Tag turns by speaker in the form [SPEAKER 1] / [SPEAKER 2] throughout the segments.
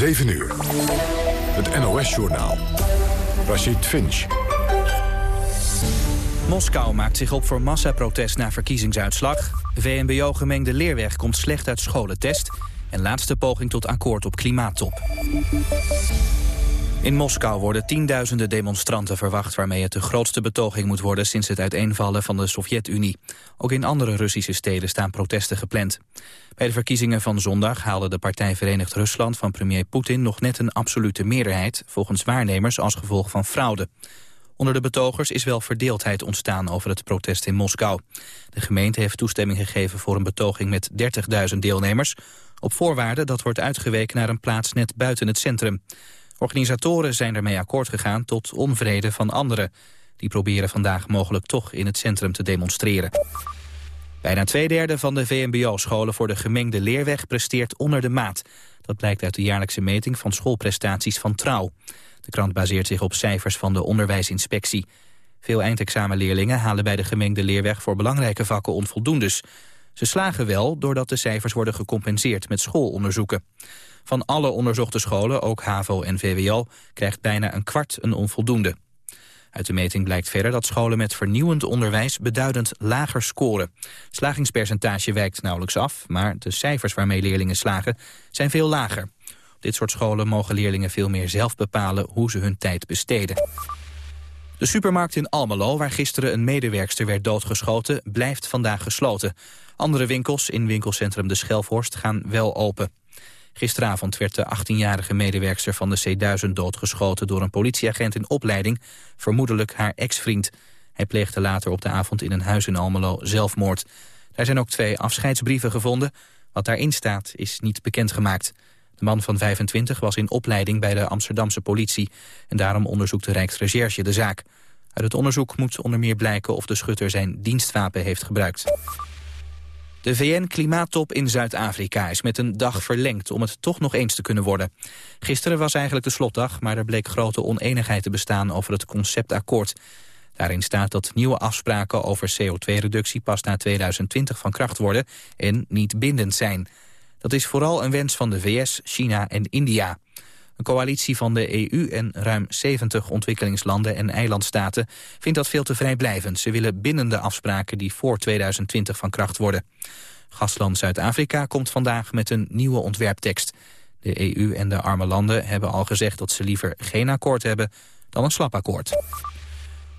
[SPEAKER 1] 7 uur. Het NOS-journaal. Rashid Finch.
[SPEAKER 2] Moskou maakt zich op voor massaprotest na verkiezingsuitslag. VMBO gemengde leerweg komt slecht uit scholentest. En laatste poging tot akkoord op klimaattop. In Moskou worden tienduizenden demonstranten verwacht... waarmee het de grootste betoging moet worden sinds het uiteenvallen van de Sovjet-Unie. Ook in andere Russische steden staan protesten gepland. Bij de verkiezingen van zondag haalde de partij Verenigd Rusland... van premier Poetin nog net een absolute meerderheid... volgens waarnemers als gevolg van fraude. Onder de betogers is wel verdeeldheid ontstaan over het protest in Moskou. De gemeente heeft toestemming gegeven voor een betoging met 30.000 deelnemers... op voorwaarde dat wordt uitgeweken naar een plaats net buiten het centrum. Organisatoren zijn ermee akkoord gegaan tot onvrede van anderen. Die proberen vandaag mogelijk toch in het centrum te demonstreren. Bijna twee derde van de VMBO-scholen voor de gemengde leerweg presteert onder de maat. Dat blijkt uit de jaarlijkse meting van schoolprestaties van Trouw. De krant baseert zich op cijfers van de onderwijsinspectie. Veel eindexamenleerlingen halen bij de gemengde leerweg voor belangrijke vakken onvoldoendes. Ze slagen wel doordat de cijfers worden gecompenseerd met schoolonderzoeken. Van alle onderzochte scholen, ook HAVO en VWO, krijgt bijna een kwart een onvoldoende. Uit de meting blijkt verder dat scholen met vernieuwend onderwijs beduidend lager scoren. Slagingspercentage wijkt nauwelijks af, maar de cijfers waarmee leerlingen slagen zijn veel lager. Op dit soort scholen mogen leerlingen veel meer zelf bepalen hoe ze hun tijd besteden. De supermarkt in Almelo, waar gisteren een medewerkster werd doodgeschoten, blijft vandaag gesloten. Andere winkels in winkelcentrum De Schelvorst gaan wel open. Gisteravond werd de 18-jarige medewerkster van de C1000 doodgeschoten door een politieagent in opleiding, vermoedelijk haar ex-vriend. Hij pleegde later op de avond in een huis in Almelo zelfmoord. Daar zijn ook twee afscheidsbrieven gevonden. Wat daarin staat is niet bekendgemaakt. De man van 25 was in opleiding bij de Amsterdamse politie... en daarom onderzoekt de Rijksrecherche de zaak. Uit het onderzoek moet onder meer blijken of de schutter zijn dienstwapen heeft gebruikt. De VN-klimaattop in Zuid-Afrika is met een dag verlengd om het toch nog eens te kunnen worden. Gisteren was eigenlijk de slotdag, maar er bleek grote oneenigheid te bestaan over het conceptakkoord. Daarin staat dat nieuwe afspraken over CO2-reductie pas na 2020 van kracht worden en niet bindend zijn. Dat is vooral een wens van de VS, China en India. Een coalitie van de EU en ruim 70 ontwikkelingslanden en eilandstaten vindt dat veel te vrijblijvend. Ze willen bindende afspraken die voor 2020 van kracht worden. Gastland Zuid-Afrika komt vandaag met een nieuwe ontwerptekst. De EU en de arme landen hebben al gezegd dat ze liever geen akkoord hebben dan een slap akkoord.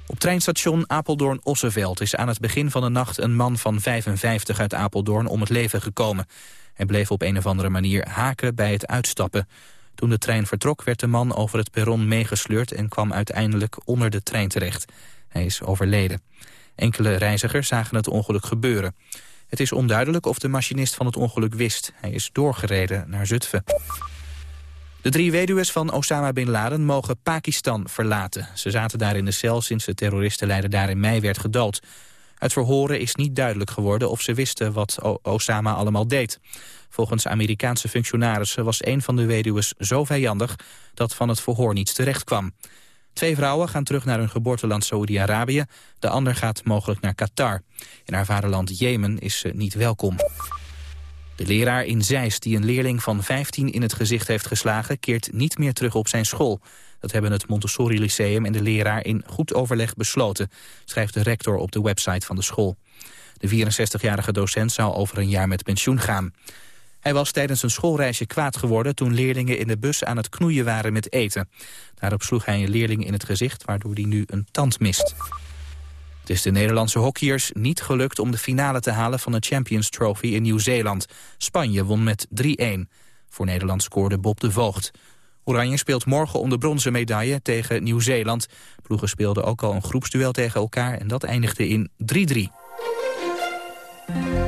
[SPEAKER 2] Op treinstation Apeldoorn-Osseveld is aan het begin van de nacht een man van 55 uit Apeldoorn om het leven gekomen. Hij bleef op een of andere manier haken bij het uitstappen. Toen de trein vertrok werd de man over het perron meegesleurd... en kwam uiteindelijk onder de trein terecht. Hij is overleden. Enkele reizigers zagen het ongeluk gebeuren. Het is onduidelijk of de machinist van het ongeluk wist. Hij is doorgereden naar Zutphen. De drie weduwen van Osama Bin Laden mogen Pakistan verlaten. Ze zaten daar in de cel sinds de terroristenleider daar in mei werd gedood. Uit verhoren is niet duidelijk geworden of ze wisten wat Osama allemaal deed. Volgens Amerikaanse functionarissen was een van de weduwen zo vijandig dat van het verhoor niets terecht kwam. Twee vrouwen gaan terug naar hun geboorteland Saoedi-Arabië. De ander gaat mogelijk naar Qatar. In haar vaderland Jemen is ze niet welkom. De leraar in Zeist die een leerling van 15 in het gezicht heeft geslagen... keert niet meer terug op zijn school. Dat hebben het Montessori Lyceum en de leraar in goed overleg besloten... schrijft de rector op de website van de school. De 64-jarige docent zou over een jaar met pensioen gaan. Hij was tijdens een schoolreisje kwaad geworden toen leerlingen in de bus aan het knoeien waren met eten. Daarop sloeg hij een leerling in het gezicht, waardoor hij nu een tand mist. Het is de Nederlandse hockeyers niet gelukt om de finale te halen van de Champions Trophy in Nieuw-Zeeland. Spanje won met 3-1. Voor Nederland scoorde Bob de Voogd. Oranje speelt morgen om de bronzen medaille tegen Nieuw-Zeeland. Ploegen speelden ook al een groepsduel tegen elkaar en dat eindigde in 3-3.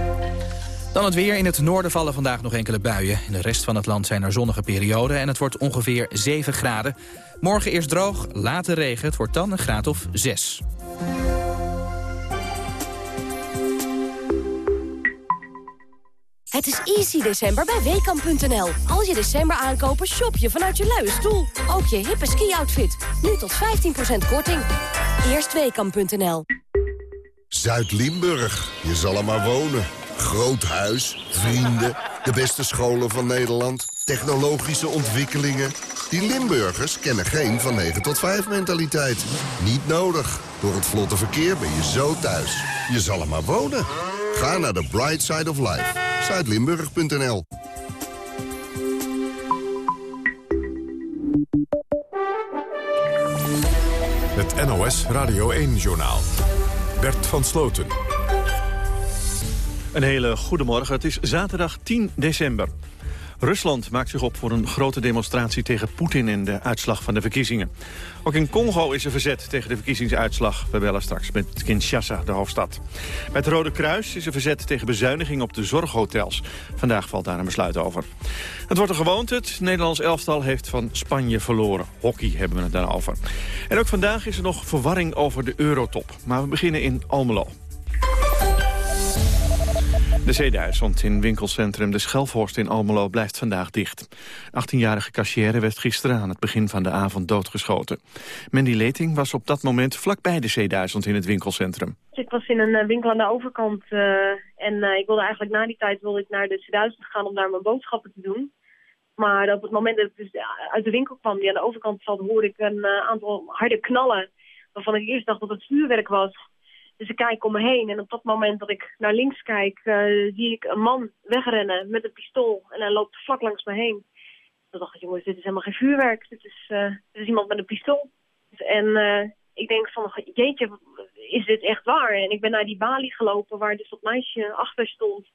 [SPEAKER 2] Dan het weer. In het noorden vallen vandaag nog enkele buien. In de rest van het land zijn er zonnige perioden en het wordt ongeveer 7 graden. Morgen eerst droog, later regen. Het wordt dan een graad of 6.
[SPEAKER 3] Het is easy december bij Weekamp.nl. Als je december aankopen, shop je vanuit je luie stoel. Ook je hippe ski-outfit. Nu tot 15% korting. Eerst Weekamp.nl.
[SPEAKER 4] Zuid-Limburg. Je zal er maar wonen. Groot huis, vrienden, de beste scholen van Nederland. technologische ontwikkelingen. Die Limburgers kennen geen van 9 tot 5 mentaliteit. Niet nodig. Door het vlotte verkeer ben je zo thuis. Je zal er maar wonen. Ga naar de Bright Side of Life. Zuidlimburg.nl
[SPEAKER 1] Het NOS Radio 1-journaal. Bert van Sloten.
[SPEAKER 5] Een hele goede morgen. Het is zaterdag 10 december. Rusland maakt zich op voor een grote demonstratie tegen Poetin en de uitslag van de verkiezingen. Ook in Congo is er verzet tegen de verkiezingsuitslag. We bellen straks met Kinshasa, de hoofdstad. Bij het Rode Kruis is er verzet tegen bezuinigingen op de zorghotels. Vandaag valt daar een besluit over. Het wordt een gewoonte. Het Nederlands elftal heeft van Spanje verloren. Hockey hebben we het daarover. En ook vandaag is er nog verwarring over de eurotop. Maar we beginnen in Almelo. De Zeeduizend in winkelcentrum De Schelfhorst in Almelo blijft vandaag dicht. 18-jarige cashier werd gisteren aan het begin van de avond doodgeschoten. Mandy Leting was op dat moment vlakbij de Zeeduizend in het winkelcentrum.
[SPEAKER 6] Ik was in een eh, winkel aan de overkant uh, en uh, ik wilde eigenlijk na die tijd wilde ik naar de Zeeduizend gaan om daar mijn boodschappen te doen. Maar op het moment dat ik dus uit de winkel kwam die aan de overkant zat, hoorde ik een aantal harde knallen. Waarvan ik eerst dacht dat het vuurwerk was. Dus ik kijk om me heen en op dat moment dat ik naar links kijk, uh, zie ik een man wegrennen met een pistool. En hij loopt vlak langs me heen. Toen dacht ik, jongens, dit is helemaal geen vuurwerk. Dit is, uh, dit is iemand met een pistool. En uh, ik denk van, jeetje, is dit echt waar? En ik ben naar die balie gelopen waar dus dat meisje achter stond.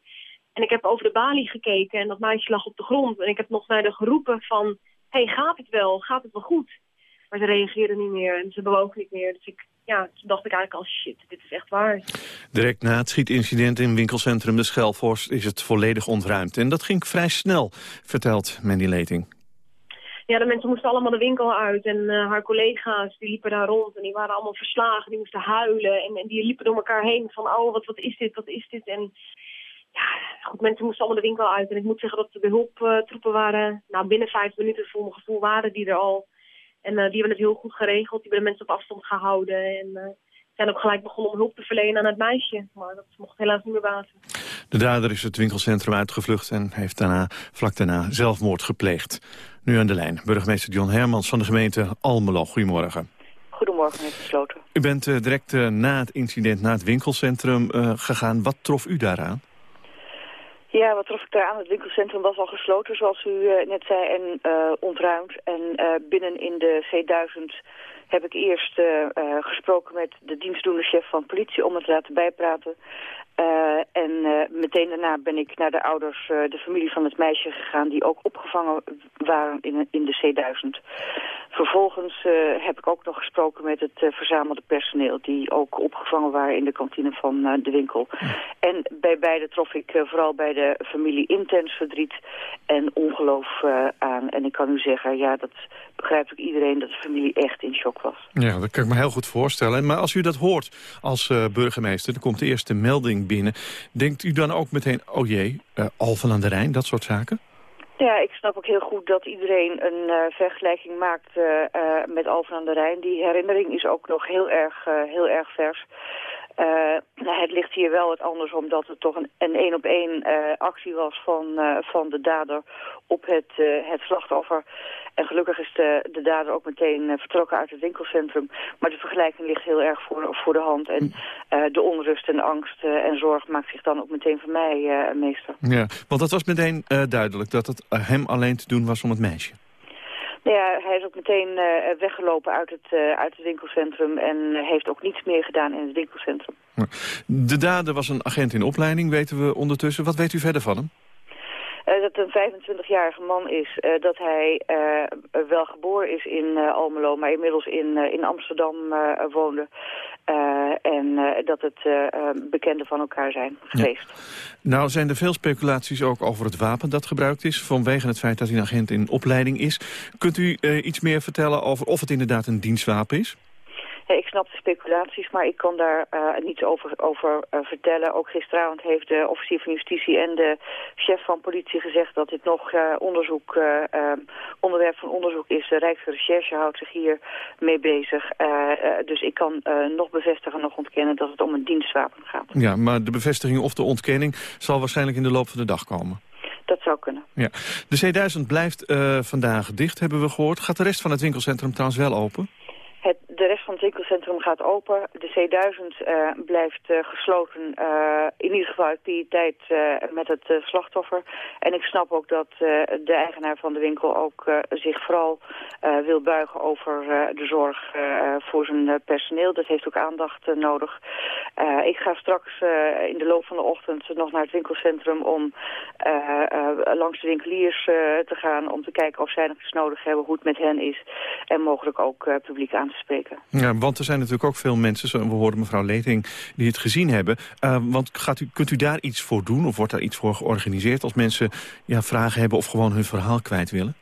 [SPEAKER 6] En ik heb over de balie gekeken en dat meisje lag op de grond. En ik heb nog naar de geroepen van, hey, gaat het wel? Gaat het wel goed? Maar ze reageerden niet meer en ze bewogen niet meer. Dus ik, ja, toen dacht ik eigenlijk al, shit, dit is echt waar.
[SPEAKER 5] Direct na het schietincident in winkelcentrum De Schelvorst is het volledig ontruimd. En dat ging vrij snel, vertelt Mandy Leting.
[SPEAKER 6] Ja, de mensen moesten allemaal de winkel uit en uh, haar collega's die liepen daar rond en die waren allemaal verslagen, die moesten huilen en, en die liepen door elkaar heen van oh, wat, wat is dit, wat is dit en ja, goed, mensen moesten allemaal de winkel uit en ik moet zeggen dat de hulptroepen waren, nou binnen vijf minuten voor mijn gevoel waren die er al en uh, die hebben het heel goed geregeld. Die hebben de mensen op afstand gehouden. En uh, zijn ook gelijk begonnen om hulp te verlenen aan het meisje. Maar dat mocht helaas niet meer baten.
[SPEAKER 5] De dader is het winkelcentrum uitgevlucht en heeft daarna, vlak daarna zelfmoord gepleegd. Nu aan de lijn, burgemeester John Hermans van de gemeente Almelo. Goedemorgen.
[SPEAKER 7] Goedemorgen, meneer Sloten.
[SPEAKER 5] U bent uh, direct na het incident naar het winkelcentrum gegaan. Wat trof u daaraan?
[SPEAKER 7] Ja, wat trof ik daar aan? Het winkelcentrum was al gesloten, zoals u uh, net zei, en uh, ontruimd. En uh, binnen in de C1000 heb ik eerst gesproken met de dienstdoende chef van politie om het te laten bijpraten. Uh, en uh, meteen daarna ben ik naar de ouders, uh, de familie van het meisje gegaan... die ook opgevangen waren in, in de C1000. Vervolgens heb ik ook nog gesproken met het verzamelde personeel... die ook opgevangen waren in de kantine van de winkel. En bij beide trof ik vooral bij de familie intens verdriet en ongeloof aan. En ik kan u zeggen, ja, dat begrijpt ook iedereen... dat de familie echt in shock was.
[SPEAKER 5] Ja, dat kan ik me heel goed voorstellen. Maar als u dat hoort als burgemeester, dan komt de eerste melding Denkt u dan ook meteen, oh jee, uh, Alphen aan de Rijn, dat soort zaken?
[SPEAKER 7] Ja, ik snap ook heel goed dat iedereen een uh, vergelijking maakt uh, uh, met Alphen aan de Rijn. Die herinnering is ook nog heel erg, heel erg vers. Het ligt hier wel wat anders omdat het toch een op één actie was van, van de dader op het, het slachtoffer. En gelukkig is de, de dader ook meteen vertrokken uit het winkelcentrum. Maar de vergelijking ligt heel erg voor, voor de hand. En de onrust en angst en zorg maakt zich dan ook meteen van mij meester.
[SPEAKER 5] Ja, want dat was meteen duidelijk dat het hem alleen te doen was om het meisje.
[SPEAKER 7] Nou ja, hij is ook meteen weggelopen uit het, uit het winkelcentrum en heeft ook niets meer gedaan in het winkelcentrum.
[SPEAKER 5] De dader was een agent in opleiding, weten we ondertussen. Wat weet u verder van hem?
[SPEAKER 7] Uh, dat het een 25-jarige man is, uh, dat hij uh, wel geboren is in Almelo, maar inmiddels in, in Amsterdam woonde. en dat het bekenden van elkaar zijn geweest.
[SPEAKER 5] Nou zijn er veel speculaties ook over het wapen dat gebruikt is... vanwege het feit dat hij een agent in opleiding is. Kunt u iets meer vertellen over of het inderdaad een dienstwapen is?
[SPEAKER 7] Ik snap de speculaties, maar ik kan daar uh, niets over, over uh, vertellen. Ook gisteravond heeft de officier van justitie en de chef van politie gezegd dat dit nog uh, onderzoek, ehm, onderwerp van onderzoek is. De Rijksrecherche houdt zich hier mee bezig. dus ik kan nog bevestigen, nog ontkennen dat het om een dienstwapen gaat.
[SPEAKER 5] Ja, maar de bevestiging of de ontkenning zal waarschijnlijk in de loop van de dag komen.
[SPEAKER 7] Dat zou kunnen.
[SPEAKER 5] Ja. De C1000 blijft vandaag dicht, hebben we gehoord. Gaat de rest van het winkelcentrum trouwens wel open?
[SPEAKER 7] Het, de rest van het winkelcentrum gaat open. De C1000 uh, blijft uh, gesloten, uh, in ieder geval uit die tijd met het slachtoffer. En ik snap ook dat de eigenaar van de winkel ook zich vooral wil buigen over de zorg voor zijn personeel. Dat heeft ook aandacht nodig. ik ga straks in de loop van de ochtend nog naar het winkelcentrum om langs de winkeliers te gaan. Om te kijken of zij nog iets nodig hebben, hoe het met hen is. En mogelijk ook publiek aan spreken.
[SPEAKER 5] Ja, want er zijn natuurlijk ook veel mensen, we hoorden mevrouw Leting, die het gezien hebben. Uh, want gaat u, kunt u daar iets voor doen of wordt daar iets voor georganiseerd als mensen ja, vragen hebben of gewoon hun verhaal kwijt willen?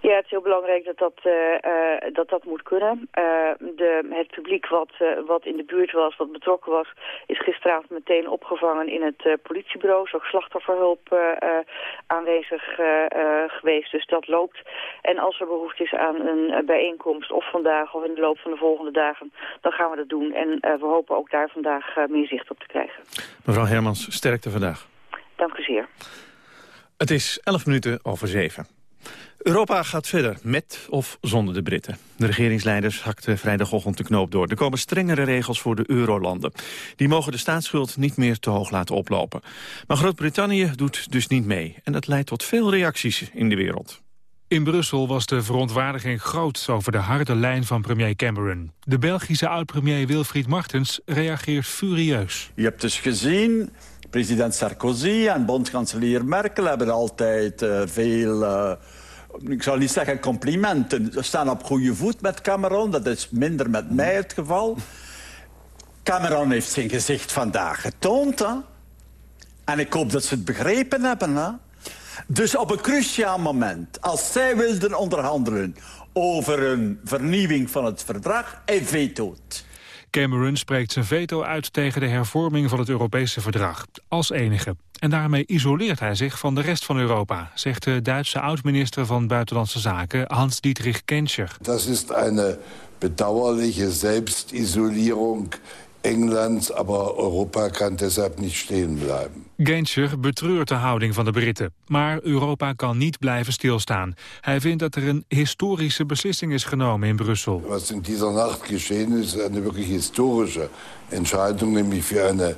[SPEAKER 7] Ja, het is heel belangrijk dat dat, uh, uh, dat, dat moet kunnen. Uh, de, het publiek wat, wat in de buurt was, wat betrokken was, is gisteravond meteen opgevangen in het politiebureau. Is ook slachtofferhulp aanwezig geweest, dus dat loopt. En als er behoefte is aan een bijeenkomst, of vandaag of in de loop van de volgende dagen, dan gaan we dat doen. En we hopen ook daar vandaag meer zicht op te krijgen.
[SPEAKER 5] Mevrouw Hermans, sterkte vandaag.
[SPEAKER 7] Dank u zeer.
[SPEAKER 5] Het is 11 minuten over zeven. Europa gaat verder, met of zonder de Britten. De regeringsleiders hakten vrijdagochtend de knoop door. Er komen strengere regels voor de eurolanden. Die mogen de staatsschuld niet meer te hoog laten oplopen. Maar Groot-Brittannië doet dus niet mee. En dat leidt tot veel reacties in de wereld.
[SPEAKER 8] In Brussel was de verontwaardiging groot over de harde lijn van premier Cameron. De Belgische oud-premier Wilfried Martens reageert furieus.
[SPEAKER 9] Je hebt dus gezien, president Sarkozy en bondskanselier Merkel hebben altijd uh, veel... Uh, ik zal niet zeggen complimenten. Ze staan op goede voet met Cameron. Dat is minder met mij het geval. Cameron heeft zijn gezicht vandaag getoond. Hè? En ik hoop dat ze het begrepen hebben. Hè? Dus op een cruciaal moment, als zij wilden onderhandelen... over een vernieuwing van het verdrag, hij vetoot.
[SPEAKER 8] Cameron spreekt zijn veto uit tegen de hervorming van het Europese verdrag. Als enige. En daarmee isoleert hij zich van de rest van Europa, zegt de Duitse oud-minister van Buitenlandse Zaken Hans-Dietrich Genscher.
[SPEAKER 10] Dat is een bedauerliche Selbstisolierung Englands, maar Europa kan deshalb niet stehen blijven.
[SPEAKER 8] Genscher betreurt de houding van de Britten. Maar Europa kan niet blijven stilstaan. Hij vindt dat er een historische beslissing is genomen in Brussel.
[SPEAKER 10] Wat in deze nacht geschehen is, een wirklich historische Entscheidung, nämlich für eine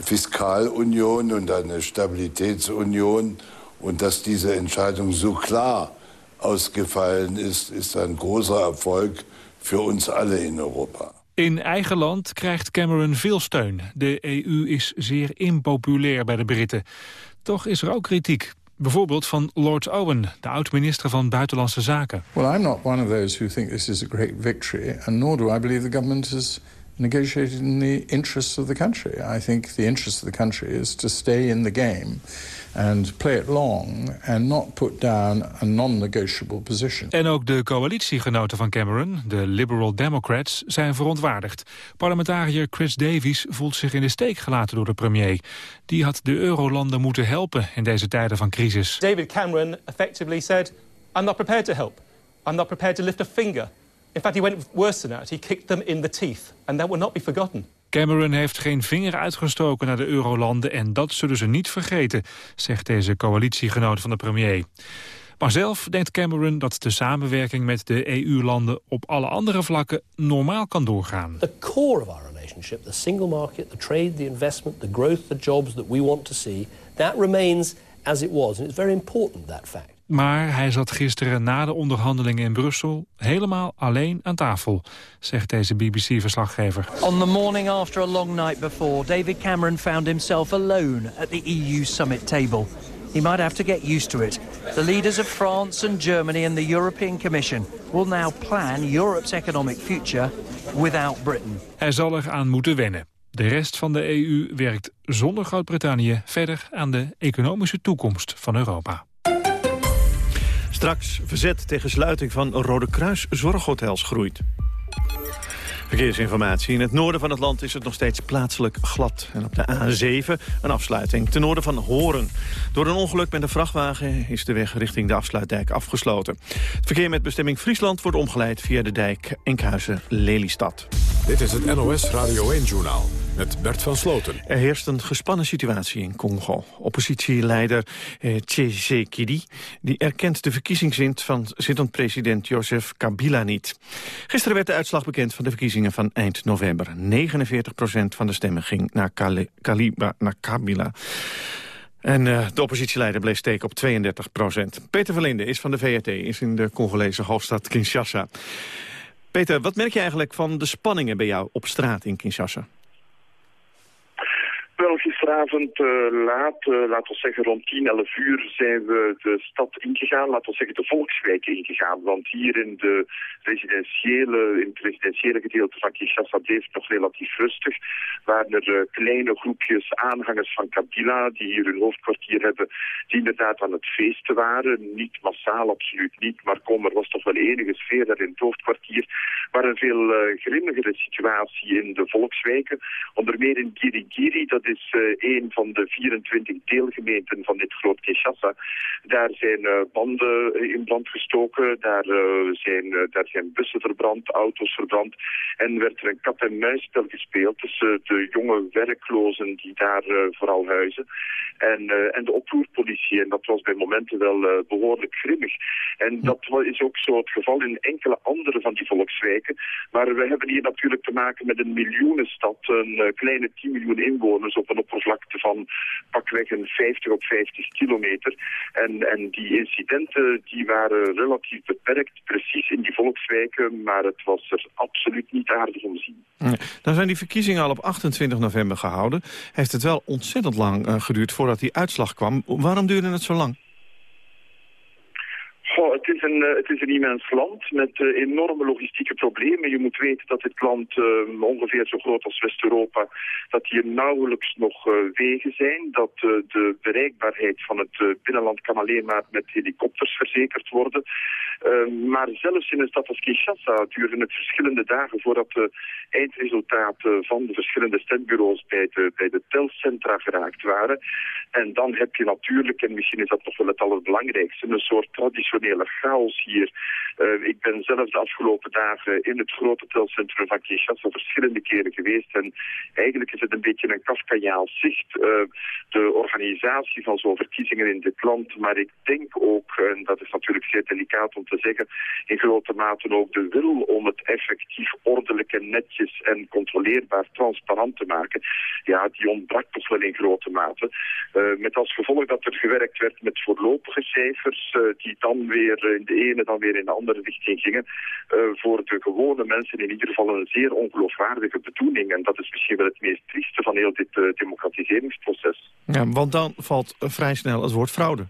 [SPEAKER 10] Fiskalunion und eine Stabilitätsunion. Und dass diese Entscheidung so klar ausgefallen ist, ist ein großer Erfolg für uns alle in Europa.
[SPEAKER 8] In eigen land krijgt Cameron veel steun. De EU is zeer impopulair bij de Britten. Toch is er ook kritiek. Bijvoorbeeld van Lord Owen, de oud-minister van Buitenlandse Zaken.
[SPEAKER 11] Well, I'm not one of those who think this is a great victory, and nor do I believe the government is negotiated in the interests of the country. I think the interest of the country is to stay in the game and play it long and not put down a non-negotiable position.
[SPEAKER 8] En ook de coalitiegenoten van Cameron, de Liberal Democrats, zijn verontwaardigd. Parlementariër Chris Davies voelt zich in de steek gelaten door de premier. Die had de eurolanden moeten helpen in deze tijden van crisis.
[SPEAKER 12] David Cameron effectively said, I'm not prepared to help. I'm not prepared to lift a finger. In fact, he went worse than that. He kicked them in the teeth. And that will not be forgotten.
[SPEAKER 8] Cameron heeft geen vinger uitgestoken naar de eurolanden... en dat zullen ze niet vergeten, zegt deze coalitiegenoot van de premier. Maar zelf denkt Cameron dat de samenwerking met de EU-landen... op alle andere vlakken normaal kan doorgaan.
[SPEAKER 13] The core of our relationship, the single market, the trade, the investment... the growth, the jobs that we want to see... that remains as it was. And it's very important, that fact.
[SPEAKER 8] Maar hij zat gisteren na de onderhandelingen in Brussel helemaal alleen aan tafel, zegt deze BBC-verslaggever.
[SPEAKER 14] On the morning after a long night before, David Cameron found himself alone at the EU summit table. He might have to get used to it. The leaders of France and Germany and the European Commission will now plan Europe's economic future without Britain.
[SPEAKER 8] Hij zal er aan moeten wennen. De rest van de EU werkt zonder Groot-Brittannië verder aan de economische toekomst van Europa.
[SPEAKER 5] Straks verzet tegen sluiting van Rode Kruis zorghotels groeit. Verkeersinformatie. In het noorden van het land is het nog steeds plaatselijk glad. En op de A7 een afsluiting ten noorden van Horen. Door een ongeluk met een vrachtwagen is de weg richting de afsluitdijk afgesloten. Het verkeer met bestemming Friesland wordt omgeleid via de dijk Enkhuizen-Lelystad.
[SPEAKER 1] Dit is het NOS Radio 1-journaal met Bert van Sloten.
[SPEAKER 5] Er heerst een gespannen situatie in Congo. Oppositieleider eh, Tshisekedi die erkent de verkiezingswint van zittend president Joseph Kabila niet. Gisteren werd de uitslag bekend van de verkiezingen van eind november. 49% van de stemmen ging naar, Kaliba, naar Kabila. En uh, de oppositieleider bleef steken op 32 procent. Peter Verlinde is van de VRT, is in de Congolese hoofdstad Kinshasa. Peter, wat merk je eigenlijk van de spanningen bij jou op straat in Kinshasa?
[SPEAKER 15] Wel, gisteravond uh, laat, uh, laten we zeggen rond 10, 11 uur, zijn we de stad ingegaan, laten we zeggen de volkswijk ingegaan. Want hier in, de residentiële, in het residentiële gedeelte van Kinshasa bleef het nog relatief rustig. Waren er uh, kleine groepjes aanhangers van Kabila, die hier hun hoofdkwartier hebben, die inderdaad aan het feesten waren. Niet massaal, absoluut niet, maar kom, er was toch wel enige sfeer daar in het hoofdkwartier. Maar een veel grimmigere situatie in de volkswijken. Onder meer in Girigiri, dat is uh, een van de 24 deelgemeenten van dit groot Kinshasa. Daar zijn uh, banden eh, in brand gestoken, daar, zijn, daar zijn bussen verbrand, auto's verbrand. En werd er een kat-en-muisspel gespeeld tussen de jonge werklozen die daar vooral huizen en, en de oproerpolitie. En dat was bij momenten wel behoorlijk grimmig. En dat is ook zo het geval in enkele andere van die volkswijken. Maar we hebben hier natuurlijk te maken met een miljoenenstad, een kleine 10 miljoen inwoners op een oppervlakte van pakweg een 50 op 50 kilometer. En, en die incidenten die waren relatief beperkt, precies in die volkswijken, maar het was er absoluut niet aardig om zien.
[SPEAKER 5] Dan zijn die verkiezingen al op 28 november gehouden. Heeft het wel ontzettend lang uh, geduurd voordat die uitslag kwam. Waarom duurde het zo lang?
[SPEAKER 15] Het, is een, is een immens land met uh, enorme logistieke problemen. Je moet weten dat dit land uh, ongeveer zo groot als West-Europa, dat hier nauwelijks nog wegen zijn. Dat de bereikbaarheid van het binnenland kan alleen maar met helikopters verzekerd worden. maar zelfs in een stad als Kinshasa duurde het verschillende dagen voordat de eindresultaten van de verschillende stembureaus bij de, bij de telcentra geraakt waren. En dan heb je natuurlijk, en misschien is dat toch wel het allerbelangrijkste, een soort traditionele chaos hier. Uh, ik ben zelf de afgelopen dagen in het grote telcentrum van Kinshasa verschillende keren geweest. En eigenlijk is het een beetje een Kafkaiaal zicht. Uh, de organisatie van zo'n verkiezingen in dit land. Maar ik denk ook, en dat is natuurlijk zeer delicaat om te zeggen, in grote mate ook de wil om het effectief ordelijk en netjes en controleerbaar transparant te maken. Ja, die ontbrak toch wel in grote mate. Uh, met als gevolg dat er gewerkt werd met voorlopige cijfers, die dan weer in de ene, dan weer in de andere richting gingen. Uh, voor de gewone mensen in ieder geval een zeer ongeloofwaardige bedoeling. En dat is misschien wel het meest trieste van heel dit uh, democratiseringsproces.
[SPEAKER 5] Ja, want dan valt vrij snel het woord fraude.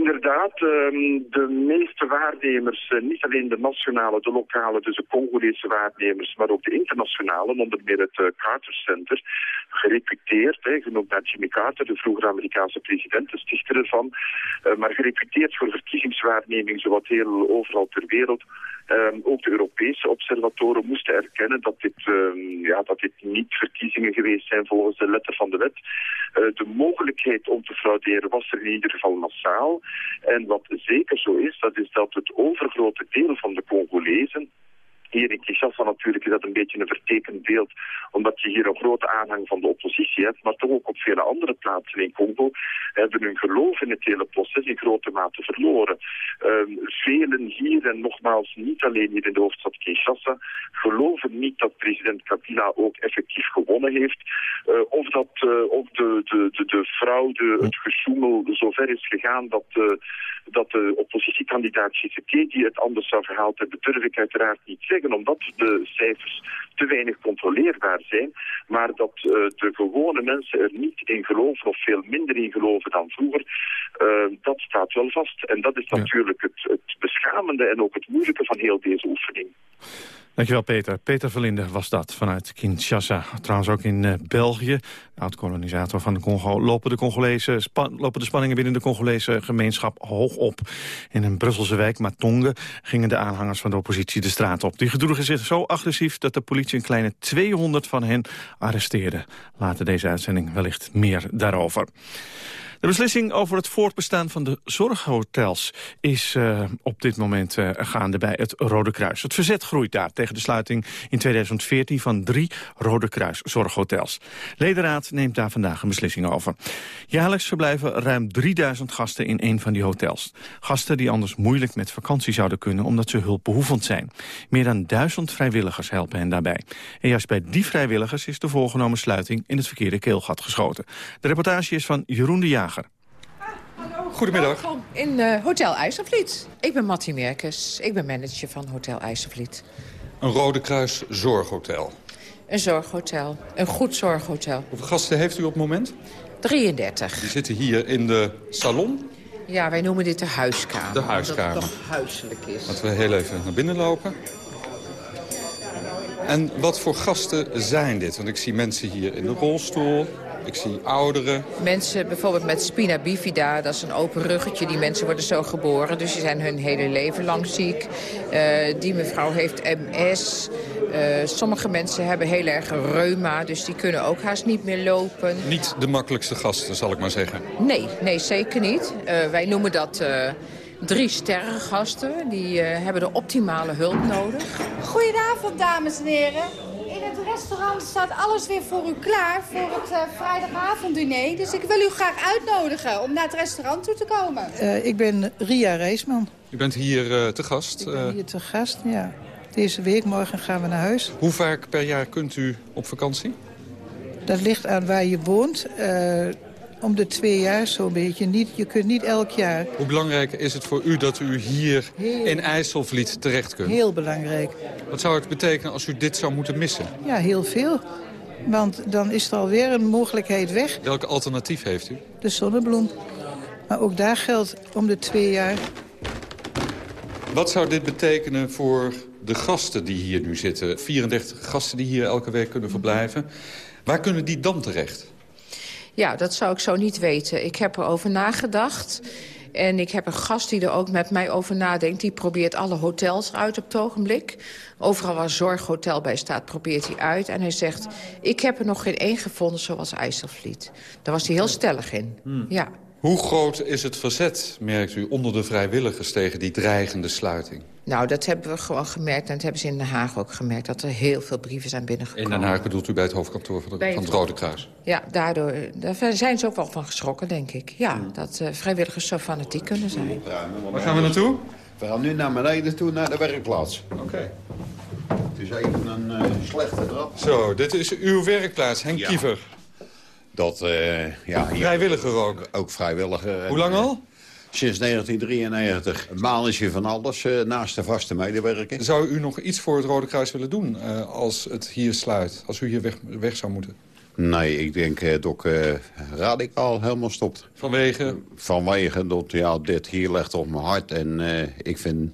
[SPEAKER 15] Inderdaad, um, de meeste waarnemers, uh, niet alleen de nationale, de lokale, dus de Congolese waarnemers, maar ook de internationale, onder meer het Carter Center, gereputeerd, genoemd naar Jimmy Carter, de vroegere Amerikaanse president, de stichter ervan, uh, maar gereputeerd voor verkiezingswaarneming zowat heel overal ter wereld. Um, ook de Europese observatoren moesten erkennen dat dit, um, ja, dat dit niet verkiezingen geweest zijn volgens de letter van de wet. De mogelijkheid om te frauderen was er in ieder geval massaal. En wat zeker zo is, dat is dat het overgrote deel van de Congolezen hier in Kinshasa natuurlijk is dat een beetje een vertekend beeld, omdat je hier een grote aanhang van de oppositie hebt, maar toch ook op vele andere plaatsen in Congo hebben hun geloof in het hele proces in grote mate verloren. Um, velen hier, en nogmaals niet alleen hier in de hoofdstad Kinshasa, geloven niet dat president Kabila ook effectief gewonnen heeft, uh, of dat uh, of de, de, de, de fraude, het gesjoemel zover is gegaan dat, uh, dat de oppositiekandidaat Tshisekedi het anders zou verhaald hebben, durf ik uiteraard niet zeggen omdat de cijfers te weinig controleerbaar zijn, maar dat uh, de gewone mensen er niet in geloven of veel minder in geloven dan vroeger, uh, dat staat wel vast. En dat is natuurlijk het, het beschamende en ook het moeilijke van heel deze oefening.
[SPEAKER 5] Dankjewel Peter. Peter Verlinde was dat vanuit Kinshasa. Trouwens ook in uh, België, oud-kolonisator van de Congo... Lopen de, Congolese lopen de spanningen binnen de Congolese gemeenschap hoog op. In een Brusselse wijk, Matonge, gingen de aanhangers van de oppositie de straat op. Die gedroegen zich zo agressief dat de politie een kleine 200 van hen arresteerde. Later deze uitzending wellicht meer daarover. De beslissing over het voortbestaan van de zorghotels is uh, op dit moment uh, gaande bij het Rode Kruis. Het verzet groeit daar tegen de sluiting in 2014 van drie Rode Kruis zorghotels. Ledenraad neemt daar vandaag een beslissing over. Jaarlijks verblijven ruim 3000 gasten in een van die hotels. Gasten die anders moeilijk met vakantie zouden kunnen omdat ze hulpbehoevend zijn. Meer dan duizend vrijwilligers helpen hen daarbij. En juist bij die vrijwilligers is de voorgenomen sluiting in het verkeerde keelgat geschoten. De reportage is van Jeroen de Jager.
[SPEAKER 16] Goedemiddag. Welkom in uh, Hotel IJsselvliet. Ik ben Mattie Merkes. Ik ben manager van Hotel IJsselvliet.
[SPEAKER 17] Een Rode Kruis zorghotel.
[SPEAKER 16] Een zorghotel. Een goed zorghotel.
[SPEAKER 17] Hoeveel gasten heeft u op het moment?
[SPEAKER 16] 33.
[SPEAKER 17] Die zitten hier in de salon?
[SPEAKER 16] Ja, wij noemen dit de huiskamer.
[SPEAKER 17] De huiskamer.
[SPEAKER 16] Dat het toch huiselijk is.
[SPEAKER 17] Laten we heel even naar binnen lopen. En wat voor gasten zijn dit? Want ik zie mensen hier in de rolstoel. Ik zie ouderen.
[SPEAKER 16] Mensen bijvoorbeeld met spina bifida, dat is een open ruggetje. Die mensen worden zo geboren, dus die zijn hun hele leven lang ziek. Uh, die mevrouw heeft MS. Uh, eh, sommige mensen hebben heel erg reuma, dus die kunnen ook haast niet meer lopen.
[SPEAKER 17] Niet de makkelijkste gasten, zal ik maar zeggen.
[SPEAKER 16] Nee, nee zeker niet. Uh, wij noemen dat drie sterrengasten. Die hebben de optimale hulp nodig.
[SPEAKER 18] Goedenavond, dames en heren het restaurant staat alles weer voor u klaar voor het uh, vrijdagavonddiner. Dus ik wil u graag uitnodigen om naar het restaurant toe te komen.
[SPEAKER 19] Uh, ik ben Ria Reesman.
[SPEAKER 17] U bent hier uh, te gast?
[SPEAKER 19] Ik ben hier te gast, ja. Deze week, morgen gaan we naar huis.
[SPEAKER 17] Hoe vaak per jaar kunt u op vakantie?
[SPEAKER 19] Dat ligt aan waar je woont om de twee jaar zo'n beetje. Niet, je kunt niet elk jaar.
[SPEAKER 17] Hoe belangrijk is het voor u dat u hier in IJsselvliet terecht kunt?
[SPEAKER 19] Heel belangrijk.
[SPEAKER 17] Wat zou het betekenen als u dit zou moeten missen?
[SPEAKER 19] Ja, heel veel. Want dan is er alweer een mogelijkheid weg.
[SPEAKER 17] Welke alternatief heeft u?
[SPEAKER 19] De zonnebloem. Maar ook daar geldt om de twee jaar.
[SPEAKER 17] Wat zou dit betekenen voor de gasten die hier nu zitten? 34 gasten die hier elke week kunnen verblijven. Waar kunnen die dan terecht?
[SPEAKER 16] Ja, dat zou ik zo niet weten. Ik heb erover nagedacht. En ik heb een gast die er ook met mij over nadenkt. Die probeert alle hotels uit op het ogenblik. Overal waar zorghotel bij staat, probeert hij uit. En hij zegt, ik heb er nog geen één gevonden zoals IJsselvliet. Daar was hij heel stellig in, hmm. ja.
[SPEAKER 17] Hoe groot is het verzet, merkt u, onder de vrijwilligers... tegen die dreigende sluiting?
[SPEAKER 16] Nou, dat hebben we gewoon gemerkt. En dat hebben ze in Den Haag ook gemerkt. Dat er heel veel brieven zijn binnengekomen.
[SPEAKER 17] In Den Haag bedoelt u bij het hoofdkantoor van, de, van het Rode Kruis?
[SPEAKER 16] Ja, daardoor daar zijn ze ook wel van geschrokken, denk ik. Ja, dat uh, vrijwilligers zo fanatiek kunnen zijn.
[SPEAKER 17] Waar gaan we naartoe?
[SPEAKER 20] We gaan nu naar beneden toe, naar de werkplaats.
[SPEAKER 17] Oké.
[SPEAKER 20] Het is even een uh, slechte trap.
[SPEAKER 17] Zo, dit is uw werkplaats, Henk Kiever.
[SPEAKER 20] Dat, uh, ja...
[SPEAKER 17] Vrijwilliger ook?
[SPEAKER 20] Ook vrijwilliger.
[SPEAKER 17] Hoe lang al?
[SPEAKER 20] Sinds 1993. Een mannetje van alles uh, naast de vaste medewerking.
[SPEAKER 17] Zou u nog iets voor het Rode Kruis willen doen uh, als het hier sluit? Als u hier weg, weg zou moeten?
[SPEAKER 20] Nee, ik denk uh, dat ik radicaal helemaal stopt.
[SPEAKER 17] Vanwege?
[SPEAKER 20] Vanwege dat ja, dit hier ligt op mijn hart. En ik vind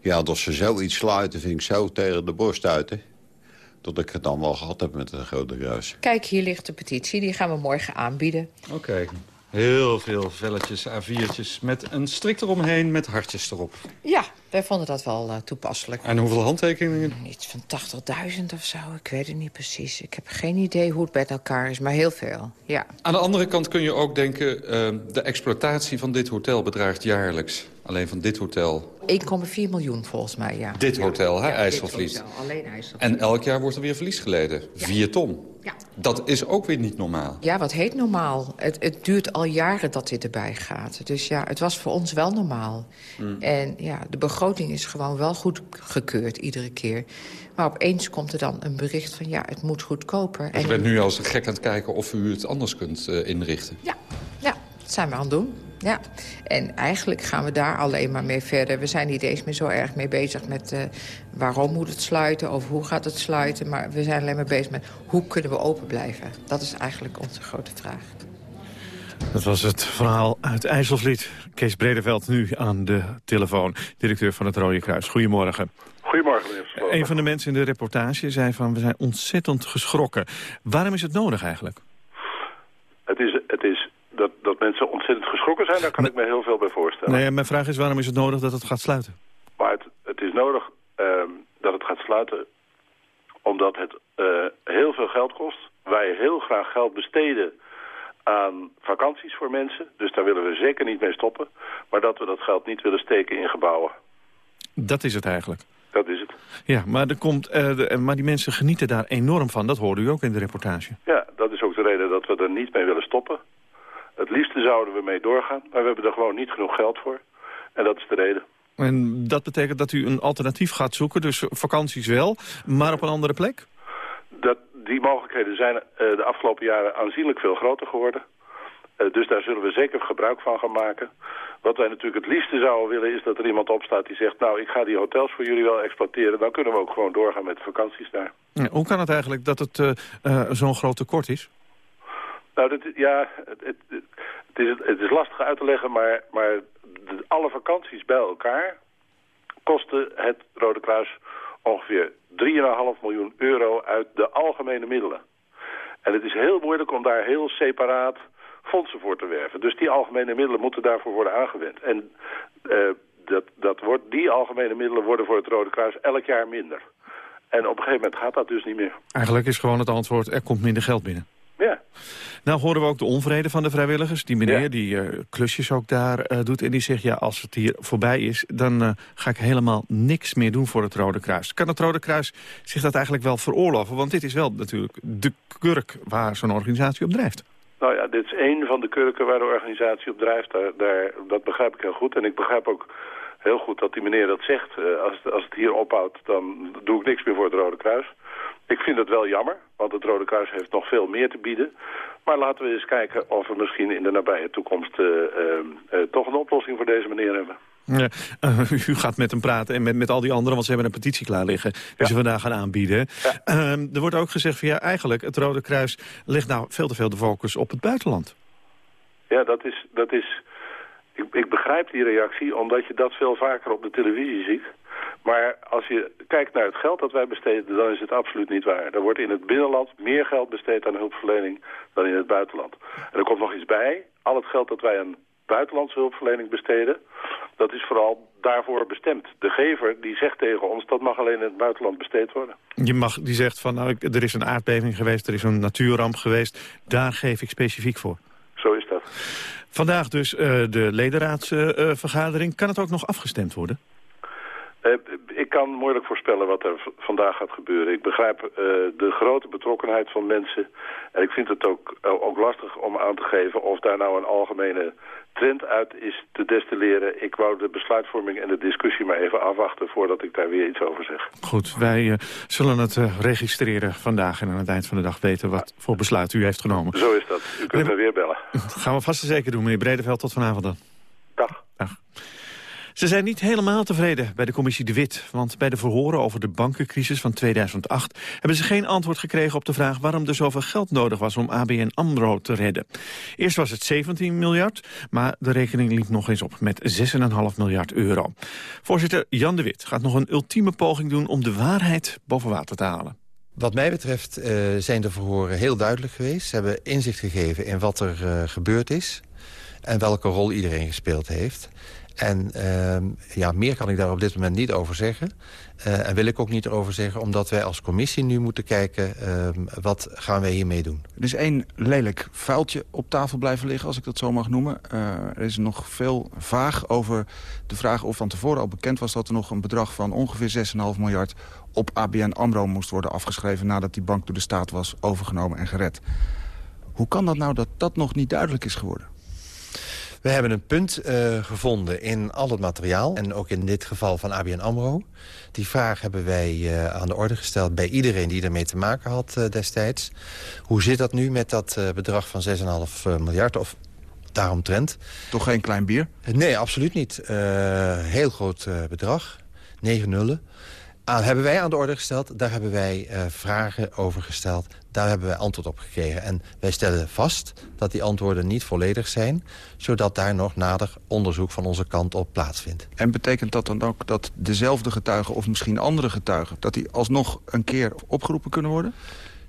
[SPEAKER 20] ja, dat ze zoiets sluiten, vind ik zo tegen de borst uit. Dat ik het dan wel gehad heb met het Grote Kruis.
[SPEAKER 16] Kijk, hier ligt de petitie. Die gaan we morgen aanbieden.
[SPEAKER 17] Oké. Heel veel velletjes, A4'tjes, met een strik eromheen met hartjes erop.
[SPEAKER 16] Ja, wij vonden dat wel uh, toepasselijk.
[SPEAKER 17] En hoeveel handtekeningen?
[SPEAKER 16] Iets van 80.000 of zo, ik weet het niet precies. Ik heb geen idee hoe het bij elkaar is, maar heel veel, ja.
[SPEAKER 17] Aan de andere kant kun je ook denken... Uh, de exploitatie van dit hotel bedraagt jaarlijks Alleen van dit hotel.
[SPEAKER 16] 1,4 miljoen volgens mij, ja.
[SPEAKER 17] Dit hotel, hè, ja, IJsselvliet.
[SPEAKER 16] Dit hotel, alleen IJsselvliet.
[SPEAKER 17] En elk jaar wordt er weer verlies geleden. Ja. 4 ton.
[SPEAKER 16] Ja.
[SPEAKER 17] Dat is ook weer niet normaal.
[SPEAKER 16] Ja, wat heet normaal? Het, het, duurt al jaren dat dit erbij gaat. Dus ja, het was voor ons wel normaal. Mm. En ja, de begroting is gewoon wel goed gekeurd iedere keer. Maar opeens komt er dan een bericht van ja, het moet goedkoper.
[SPEAKER 17] Dus en je bent nu als gek aan het kijken of u het anders kunt uh, inrichten?
[SPEAKER 16] Ja, ja, dat zijn we aan het doen. Ja, en eigenlijk gaan we daar alleen maar mee verder. We zijn niet eens meer zo erg mee bezig met uh, waarom moet het sluiten... of hoe gaat het sluiten, maar we zijn alleen maar bezig met... hoe kunnen we open blijven. Dat is eigenlijk onze grote vraag.
[SPEAKER 5] Dat was het verhaal uit IJsselvliet. Kees Bredeveld nu aan de telefoon, directeur van het Rode Kruis. Goedemorgen.
[SPEAKER 21] Goedemorgen, meneer
[SPEAKER 5] Een van de mensen in de reportage zei van... we zijn ontzettend geschrokken. Waarom is het nodig eigenlijk?
[SPEAKER 21] Het is, het is dat, mensen ontzettend geschrokken zijn, daar kan ik me heel veel bij voorstellen.
[SPEAKER 5] Nee, mijn vraag is waarom is het nodig dat het gaat sluiten?
[SPEAKER 21] Maar het, het is nodig uh, dat het gaat sluiten omdat het uh, heel veel geld kost. Wij heel graag geld besteden aan vakanties voor mensen. Dus daar willen we zeker niet mee stoppen. Maar dat we dat geld niet willen steken in gebouwen.
[SPEAKER 5] Dat is het eigenlijk.
[SPEAKER 21] Dat is het.
[SPEAKER 5] Ja, maar, er komt, eh, de, maar die mensen genieten daar enorm van. Dat hoorde u ook in de reportage.
[SPEAKER 21] Ja, dat is ook de reden dat we er niet mee willen stoppen. Het liefste zouden we mee doorgaan, maar we hebben er gewoon niet genoeg geld voor. En dat is de reden.
[SPEAKER 5] En dat betekent dat u een alternatief gaat zoeken, dus vakanties wel, maar op een andere plek?
[SPEAKER 21] Dat, die mogelijkheden zijn uh, de afgelopen jaren aanzienlijk veel groter geworden. Uh, dus daar zullen we zeker gebruik van gaan maken. Wat wij natuurlijk het liefste zouden willen is dat er iemand opstaat die zegt... nou, ik ga die hotels voor jullie wel exploiteren. Dan kunnen we ook gewoon doorgaan met vakanties daar.
[SPEAKER 5] Ja, hoe kan het eigenlijk dat het uh, zo'n groot tekort is?
[SPEAKER 21] Nou, ja, het, het, het, is, het is lastig uit te leggen, maar, maar alle vakanties bij elkaar kosten het Rode Kruis ongeveer 3,5 miljoen euro uit de algemene middelen. En het is heel moeilijk om daar heel separaat fondsen voor te werven. Dus die algemene middelen moeten daarvoor worden aangewend. En uh, dat, dat wordt, die algemene middelen worden voor het Rode Kruis elk jaar minder. En op een gegeven moment gaat dat dus niet meer.
[SPEAKER 5] Eigenlijk is gewoon het antwoord, er komt minder geld binnen.
[SPEAKER 21] Ja.
[SPEAKER 5] Nou horen we ook de onvrede van de vrijwilligers. Die meneer die uh, klusjes ook daar uh, doet. En die zegt, ja, als het hier voorbij is... dan uh, ga ik helemaal niks meer doen voor het Rode Kruis. Kan het Rode Kruis zich dat eigenlijk wel veroorloven? Want dit is wel natuurlijk de kurk waar zo'n organisatie op drijft.
[SPEAKER 21] Nou ja, dit is één van de kurken waar de organisatie op drijft. Daar, daar, dat begrijp ik heel goed. En ik begrijp ook heel goed dat die meneer dat zegt. als, het, als het hier ophoudt, dan doe ik niks meer voor het Rode Kruis. Ik vind het wel jammer, want het Rode Kruis heeft nog veel meer te bieden. Maar laten we eens kijken of we misschien in de nabije toekomst uh, uh, toch een oplossing voor deze meneer hebben.
[SPEAKER 5] Ja, u gaat met hem praten en met, met al die anderen, want ze hebben een petitie klaar liggen die ja. ze vandaag gaan aanbieden. Ja. Ehm, er wordt ook gezegd van ja, eigenlijk, het Rode Kruis legt nou veel te veel de focus op het buitenland.
[SPEAKER 21] Ja, dat is, dat is ik, ik begrijp die reactie, omdat je dat veel vaker op de televisie ziet. Maar als je kijkt naar het geld dat wij besteden, dan is het absoluut niet waar. Er wordt in het binnenland meer geld besteed aan hulpverlening dan in het buitenland. En er komt nog iets bij. Al het geld dat wij aan buitenlandse hulpverlening besteden, dat is vooral daarvoor bestemd. De gever die zegt tegen ons, dat mag alleen in het buitenland besteed worden.
[SPEAKER 5] Je mag, die zegt van, nou, er is een aardbeving geweest, er is een natuurramp geweest. Daar geef ik specifiek voor.
[SPEAKER 21] Zo is dat.
[SPEAKER 5] Vandaag dus uh, de ledenraadsvergadering. Uh, kan het ook nog afgestemd worden?
[SPEAKER 21] Uh, ik kan moeilijk voorspellen wat er vandaag gaat gebeuren. Ik begrijp uh, de grote betrokkenheid van mensen. En ik vind het ook, uh, ook lastig om aan te geven of daar nou een algemene trend uit is te destilleren. Ik wou de besluitvorming en de discussie maar even afwachten voordat ik daar weer iets over zeg.
[SPEAKER 5] Goed, wij zullen het registreren vandaag en aan het eind van de dag weten wat voor besluit u heeft genomen.
[SPEAKER 21] Zo is dat. U kunt me weer bellen.
[SPEAKER 5] gaan we vast en zeker doen, meneer Bredeveld. Tot vanavond dan.
[SPEAKER 21] Dag.
[SPEAKER 5] Dag. Ze zijn niet helemaal tevreden bij de commissie De Wit. Want bij de verhoren over de bankencrisis van 2008... hebben ze geen antwoord gekregen op de vraag... waarom er zoveel geld nodig was om ABN AMRO te redden. Eerst was het 17 miljard, maar de rekening liep nog eens op... met 6,5 miljard euro. Voorzitter Jan De Wit gaat nog een ultieme poging doen... om de waarheid boven water te halen.
[SPEAKER 22] Wat mij betreft uh, zijn de verhoren heel duidelijk geweest. Ze hebben inzicht gegeven in wat er uh, gebeurd is... en welke rol iedereen gespeeld heeft... En uh, ja, meer kan ik daar op dit moment niet over zeggen. Uh, en wil ik ook niet over zeggen, omdat wij als commissie nu moeten kijken... Uh, wat gaan wij hiermee doen.
[SPEAKER 23] Er is één lelijk vuiltje op tafel blijven liggen, als ik dat zo mag noemen. Uh, er is nog veel vaag over de vraag of van tevoren al bekend was... dat er nog een bedrag van ongeveer 6,5 miljard op ABN AMRO moest worden afgeschreven... nadat die bank door de staat was overgenomen en gered. Hoe kan dat nou dat dat nog niet duidelijk is geworden?
[SPEAKER 22] We hebben een punt uh, gevonden in al het materiaal. En ook in dit geval van ABN AMRO. Die vraag hebben wij uh, aan de orde gesteld bij iedereen die ermee te maken had uh, destijds. Hoe zit dat nu met dat bedrag van 6,5 miljard? Of daaromtrent.
[SPEAKER 23] Toch geen klein bier?
[SPEAKER 22] Nee, absoluut niet. heel groot bedrag. 9 nullen. Aan, hebben wij aan de orde gesteld. Daar hebben wij uh, vragen over gesteld. Daar hebben wij antwoord op gekregen. En wij stellen vast dat die antwoorden niet volledig zijn... zodat daar nog nader onderzoek van onze kant op plaatsvindt.
[SPEAKER 23] En betekent dat dan ook dat dezelfde getuigen of misschien andere getuigen... dat die alsnog een keer opgeroepen kunnen worden?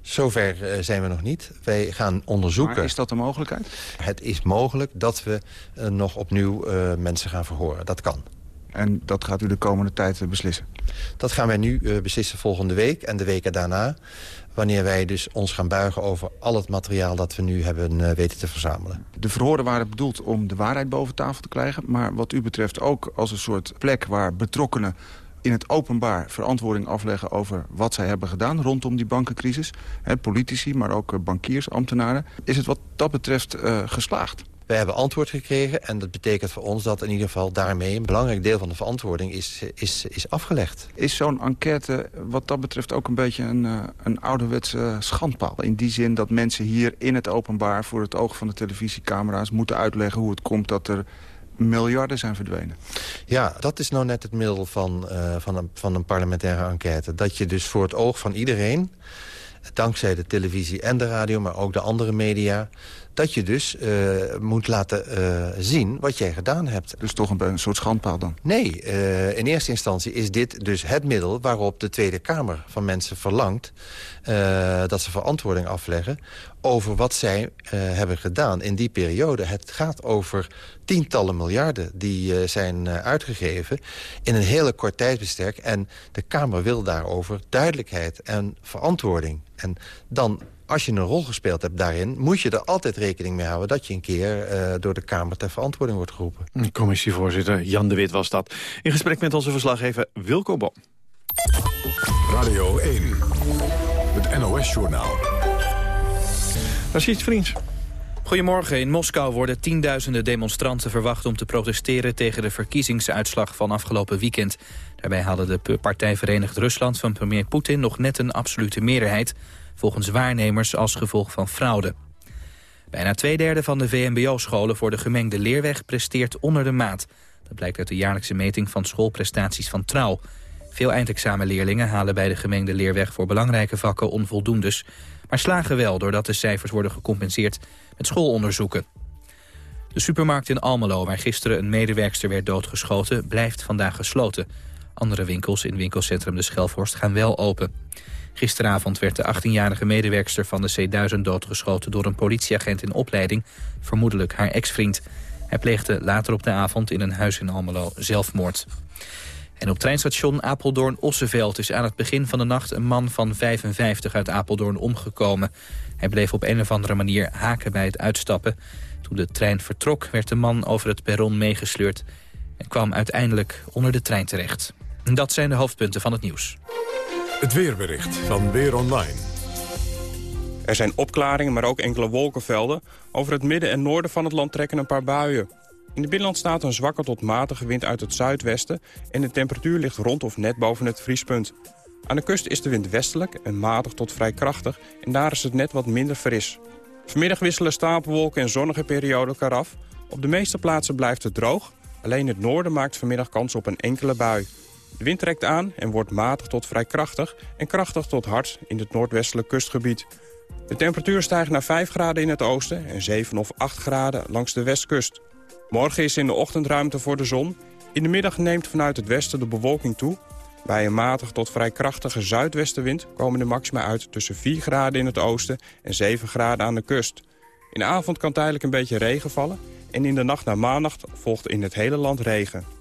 [SPEAKER 22] Zover uh, zijn we nog niet. Wij gaan onderzoeken... Maar
[SPEAKER 23] is dat een mogelijkheid?
[SPEAKER 22] Het is mogelijk dat we uh, nog opnieuw uh, mensen gaan verhoren. Dat kan.
[SPEAKER 23] En dat gaat u de komende tijd beslissen?
[SPEAKER 22] Dat gaan wij nu beslissen volgende week en de weken daarna. Wanneer wij dus ons gaan buigen over al het materiaal dat we nu hebben weten te verzamelen.
[SPEAKER 23] De verhoren waren bedoeld om de waarheid boven tafel te krijgen. Maar wat u betreft ook als een soort plek waar betrokkenen in het openbaar verantwoording afleggen over wat zij hebben gedaan rondom die bankencrisis. politici, maar ook bankiers, ambtenaren. Is het wat dat betreft geslaagd?
[SPEAKER 22] We hebben antwoord gekregen en dat betekent voor ons dat in ieder geval daarmee... een belangrijk deel van de verantwoording is, is, is afgelegd.
[SPEAKER 23] Is zo'n enquête wat dat betreft ook een beetje een, uh, een ouderwetse schandpaal? In die zin dat mensen hier in het openbaar voor het oog van de televisiecamera's... moeten uitleggen hoe het komt dat er miljarden zijn verdwenen.
[SPEAKER 22] Ja, dat is nou net het middel van, uh, van, een, van een parlementaire enquête. Dat je dus voor het oog van iedereen dankzij de televisie en de radio, maar ook de andere media dat je dus uh, moet laten uh, zien wat jij gedaan hebt.
[SPEAKER 23] Dus toch een, een soort schandpaal dan?
[SPEAKER 22] Nee, uh, in eerste instantie is dit dus het middel... waarop de Tweede Kamer van mensen verlangt... dat ze verantwoording afleggen over wat zij hebben gedaan in die periode. Het gaat over tientallen miljarden die zijn uitgegeven... in een hele kort tijdsbestek. En de Kamer wil daarover duidelijkheid en verantwoording. En dan als je een rol gespeeld hebt daarin... moet je er altijd rekening mee houden... dat je een keer uh, door de Kamer ter verantwoording wordt geroepen.
[SPEAKER 5] Commissievoorzitter Jan de Wit was dat. In gesprek met onze verslaggever Wilco Bom.
[SPEAKER 1] Radio 1, het NOS-journaal.
[SPEAKER 5] Rashid Vriends.
[SPEAKER 2] Goedemorgen. In Moskou worden tienduizenden demonstranten verwacht om te protesteren tegen de verkiezingsuitslag van afgelopen weekend. Daarbij haalde de partij Verenigd Rusland van premier Poetin nog net een absolute meerderheid volgens waarnemers als gevolg van fraude. Bijna twee derde van de VMBO-scholen voor de gemengde leerweg presteert onder de maat. Dat blijkt uit de jaarlijkse meting van schoolprestaties van Trouw. Veel eindexamenleerlingen halen bij de gemengde leerweg voor belangrijke vakken onvoldoendes, maar slagen wel doordat de cijfers worden gecompenseerd met schoolonderzoeken. De supermarkt in Almelo, waar gisteren een medewerkster werd doodgeschoten, blijft vandaag gesloten. Andere winkels in winkelcentrum De Schelvorst gaan wel open. Gisteravond werd de 18-jarige medewerkster van de C1000 doodgeschoten... door een politieagent in opleiding, vermoedelijk haar ex-vriend. Hij pleegde later op de avond in een huis in Almelo zelfmoord. En op treinstation Apeldoorn-Osseveld is aan het begin van de nacht... een man van 55 uit Apeldoorn omgekomen. Hij bleef op een of andere manier haken bij het uitstappen. Toen de trein vertrok werd de man over het perron meegesleurd... en kwam uiteindelijk onder de trein terecht. Dat zijn de hoofdpunten van het nieuws.
[SPEAKER 1] Het weerbericht van Weer Online.
[SPEAKER 24] Er zijn opklaringen, maar ook enkele wolkenvelden. Over het midden en noorden van het land trekken een paar buien. In de binnenland staat een zwakke tot matige wind uit het zuidwesten... en de temperatuur ligt rond of net boven het vriespunt. Aan de kust is de wind westelijk en matig tot vrij krachtig... en daar is het net wat minder fris. Vanmiddag wisselen stapelwolken en zonnige perioden elkaar af. Op de meeste plaatsen blijft het droog. Alleen het noorden maakt vanmiddag kans op een enkele bui. De wind trekt aan en wordt matig tot vrij krachtig... en krachtig tot hard in het noordwestelijk kustgebied. De temperatuur stijgt naar 5 graden in het oosten... en 7 of 8 graden langs de westkust. Morgen is in de ochtend ruimte voor de zon. In de middag neemt vanuit het westen de bewolking toe. Bij een matig tot vrij krachtige zuidwestenwind... komen de maxima uit tussen 4 graden in het oosten en 7 graden aan de kust. In de avond kan tijdelijk een beetje regen vallen... en in de nacht naar maandag volgt in het hele land regen.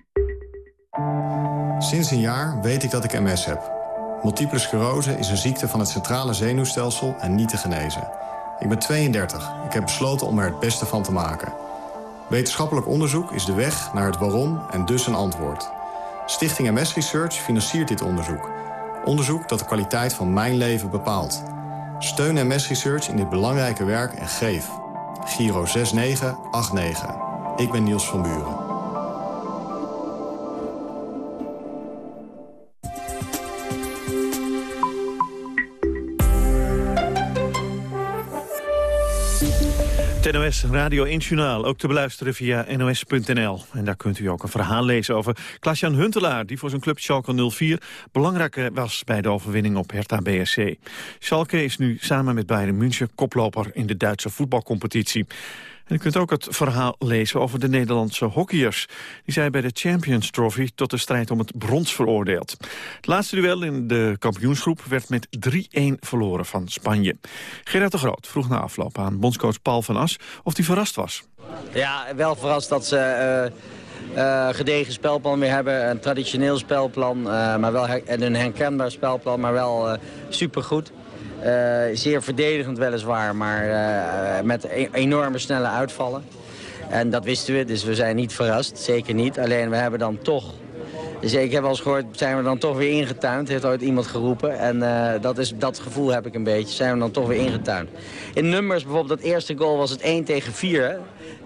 [SPEAKER 25] Sinds een jaar weet ik dat ik MS heb. Multiple sclerose is een ziekte van het centrale zenuwstelsel en niet te genezen. Ik ben 32. Ik heb besloten om er het beste van te maken. Wetenschappelijk onderzoek is de weg naar het waarom en dus een antwoord. Stichting MS Research financiert dit onderzoek. Onderzoek dat de kwaliteit van mijn leven bepaalt. Steun MS Research in dit belangrijke werk en geef. Giro 6989. Ik ben Niels van Buren.
[SPEAKER 5] Het NOS Radio 1 Journaal, ook te beluisteren via nos.nl. En daar kunt u ook een verhaal lezen over Klaas-Jan Huntelaar... die voor zijn club Schalke 04 belangrijk was bij de overwinning op Hertha BSC. Schalke is nu samen met Bayern München koploper in de Duitse voetbalcompetitie. En u kunt ook het verhaal lezen over de Nederlandse hockeyers. Die zijn bij de Champions Trophy tot de strijd om het brons veroordeeld. Het laatste duel in de kampioensgroep werd met 3-1 verloren van Spanje. Gerard de Groot vroeg na afloop aan bondscoach Paul van As of hij verrast was.
[SPEAKER 26] Ja, wel verrast dat ze... Uh, gedegen spelplan weer hebben. Een traditioneel spelplan, uh, maar wel en een herkenbaar spelplan, maar wel uh, supergoed. Uh, zeer verdedigend weliswaar, maar uh, met e enorme snelle uitvallen. En dat wisten we, dus we zijn niet verrast. Zeker niet. Alleen we hebben dan toch... Dus ik heb wel eens gehoord, zijn we dan toch weer ingetuind. Heeft ooit iemand geroepen. En uh, dat, is, dat gevoel heb ik een beetje. Zijn we dan toch weer ingetuind. In nummers, bijvoorbeeld dat eerste goal was het 1 tegen 4.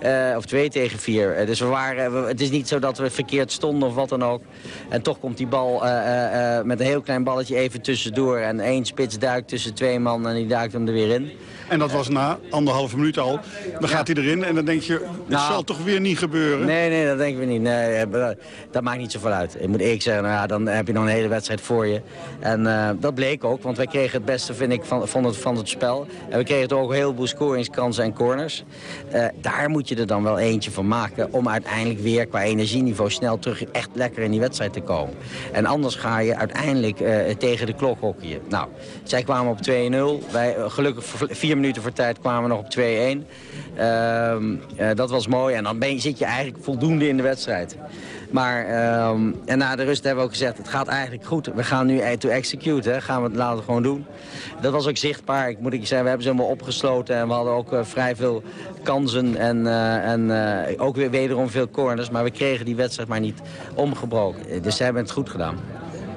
[SPEAKER 26] Uh, of 2 tegen 4. Uh, dus we waren, we, het is niet zo dat we verkeerd stonden of wat dan ook. En toch komt die bal uh, met een heel klein balletje even tussendoor. En één spits duikt tussen twee man en die duikt hem er weer in.
[SPEAKER 27] En dat was na anderhalve minuut al. Dan gaat hij erin en dan denk je, het nou, zal toch weer niet gebeuren?
[SPEAKER 26] Nee, nee, dat denken we niet. Nee, dat maakt niet zoveel uit. Ik moet eerlijk zeggen, nou ja, dan heb je nog een hele wedstrijd voor je. En uh, dat bleek ook, want wij kregen het beste, vind ik, van, van, het, van het spel. En we kregen toch ook een heleboel scoringskansen en corners. Uh, daar moet je er dan wel eentje van maken... om uiteindelijk weer qua energieniveau snel terug echt lekker in die wedstrijd te komen. En anders ga je uiteindelijk uh, tegen de klok hockeyen. Nou, zij kwamen op 2-0. Wij, gelukkig vier minuten voor tijd kwamen we nog op 2-1. Uh, dat was mooi en dan ben je, zit je eigenlijk voldoende in de wedstrijd. Maar uh, en na de rust hebben we ook gezegd, het gaat eigenlijk goed. We gaan nu to execute, hè. gaan we het laten gewoon doen. Dat was ook zichtbaar. Ik moet ik zeggen, we hebben ze helemaal opgesloten en we hadden ook uh, vrij veel kansen en, uh, en uh, ook weer wederom veel corners. Maar we kregen die wedstrijd maar niet omgebroken. Dus ze hebben het goed gedaan.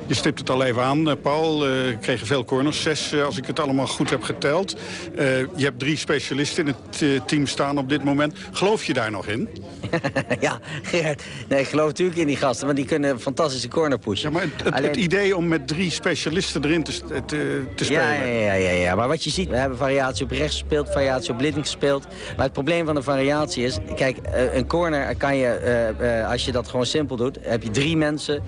[SPEAKER 27] Je stipt het al even aan, Paul. Uh, kregen veel corners, zes uh, als ik het allemaal goed heb geteld. Uh, je hebt drie specialisten in het team staan op dit moment. Geloof je daar nog in?
[SPEAKER 26] ja, Gerard. Nee, ik geloof natuurlijk in die gasten, want die kunnen fantastische corner pushen.
[SPEAKER 27] Ja, maar het, het, Alleen... het idee om met drie specialisten erin te, te, te spelen.
[SPEAKER 26] Ja, ja, ja, ja, maar wat je ziet, we hebben variatie op rechts gespeeld, variatie op blinding gespeeld. Maar het probleem van de variatie is, kijk, een corner kan je, als je dat gewoon simpel doet, heb je drie mensen.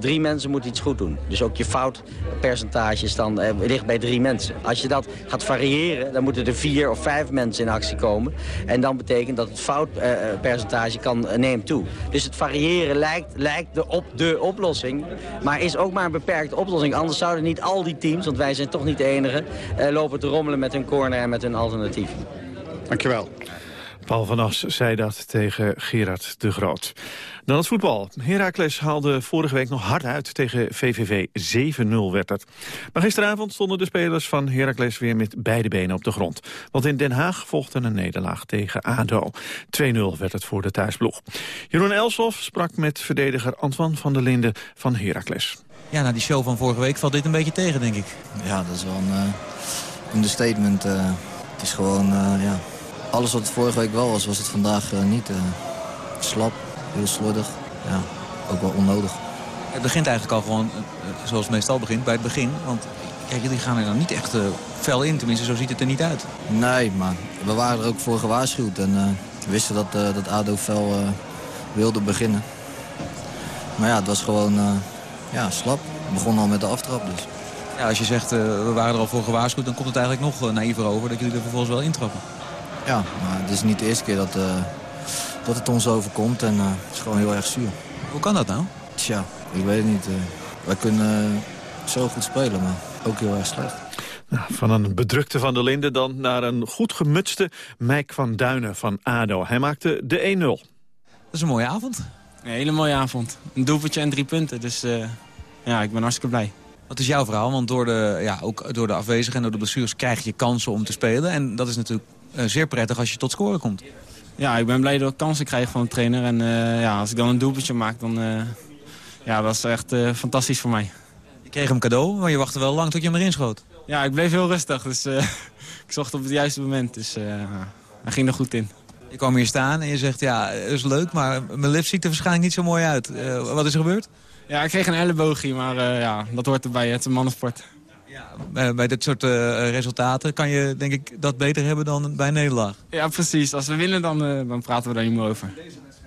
[SPEAKER 26] drie mensen moeten iets goed doen. Dus ook je foutpercentage is dan, eh, ligt bij drie mensen. Als je dat gaat variëren, dan moeten er vier of vijf mensen in actie komen. En dan betekent dat het foutpercentage kan, uh, neemt toe. Dus het variëren lijkt, lijkt de, op de oplossing, maar is ook maar een beperkte oplossing. Anders zouden niet al die teams, want wij zijn toch niet de enige, lopen te rommelen met hun corner en met hun alternatief.
[SPEAKER 27] Dankjewel.
[SPEAKER 5] Paul van As zei dat tegen Gerard de Groot. Dan het voetbal. Heracles haalde vorige week nog hard uit tegen VVV. 7-0 werd het. Maar gisteravond stonden de spelers van Heracles weer met beide benen op de grond. Want in Den Haag volgde een nederlaag tegen ADO. 2-0 werd het voor de thuisploeg. Jeroen Elsof sprak met verdediger Antoine van der Linden van Heracles.
[SPEAKER 28] Ja, na die show van vorige week valt dit een beetje tegen, denk ik.
[SPEAKER 29] Ja, dat is wel een uh, understatement. Uh, het is gewoon, uh, ja... Alles wat het vorige week wel was, was het vandaag niet. slap, heel slordig. Ja, ook wel onnodig.
[SPEAKER 28] Het begint eigenlijk al gewoon zoals het meestal begint, bij het begin. Want kijk, jullie gaan er dan niet echt fel in. Tenminste, zo ziet het er niet uit.
[SPEAKER 29] Nee, maar we waren er ook voor gewaarschuwd. En we wisten dat, dat ADO fel wilde beginnen. Maar ja, het was gewoon ja, slap. We begonnen al met de aftrap dus.
[SPEAKER 28] Ja, als je zegt, we waren er al voor gewaarschuwd... dan komt het eigenlijk nog naïver over dat jullie er vervolgens wel intrappen.
[SPEAKER 29] Ja, maar het is niet de eerste keer dat, dat het ons overkomt. En het is gewoon heel erg zuur.
[SPEAKER 28] Hoe kan dat nou?
[SPEAKER 29] Tja, ik weet het niet. wij kunnen zo goed spelen, maar ook heel erg slecht.
[SPEAKER 5] Nou, van een bedrukte Van der Linden dan naar een goed gemutste Mike van Duinen van ADO. Hij maakte de 1-0. Dat
[SPEAKER 28] is een mooie avond.
[SPEAKER 30] Een hele mooie avond. Een doelpuntje en drie punten. Dus uh, ja, ik ben hartstikke blij.
[SPEAKER 28] Wat is jouw verhaal? Want door de, ja, ook door de afwezigen en door de blessures krijg je kansen om te spelen. En dat is natuurlijk zeer prettig als je tot scoren komt.
[SPEAKER 30] Ja, ik ben blij dat ik kansen krijg van de trainer. En uh, ja, als ik dan een doelpuntje maak, dan ja, dat is echt fantastisch voor mij.
[SPEAKER 28] Je kreeg hem cadeau, maar je wachtte wel lang tot je hem erin schoot.
[SPEAKER 30] Ja, ik bleef heel rustig. Dus ik zocht op het juiste moment. Dus hij ging er goed in.
[SPEAKER 28] Je kwam hier staan en je zegt, ja, dat is leuk, maar mijn lip ziet er waarschijnlijk niet zo mooi uit. Uh, wat is er gebeurd?
[SPEAKER 30] Ja, ik kreeg een elleboogje, maar uh, ja, dat hoort erbij. Het is een mannensport.
[SPEAKER 28] Bij, bij dit soort eh, resultaten kan je denk ik dat beter hebben dan bij een nederlaag.
[SPEAKER 30] Ja, precies. Als we winnen, dan, uh, dan praten we daar niet meer over.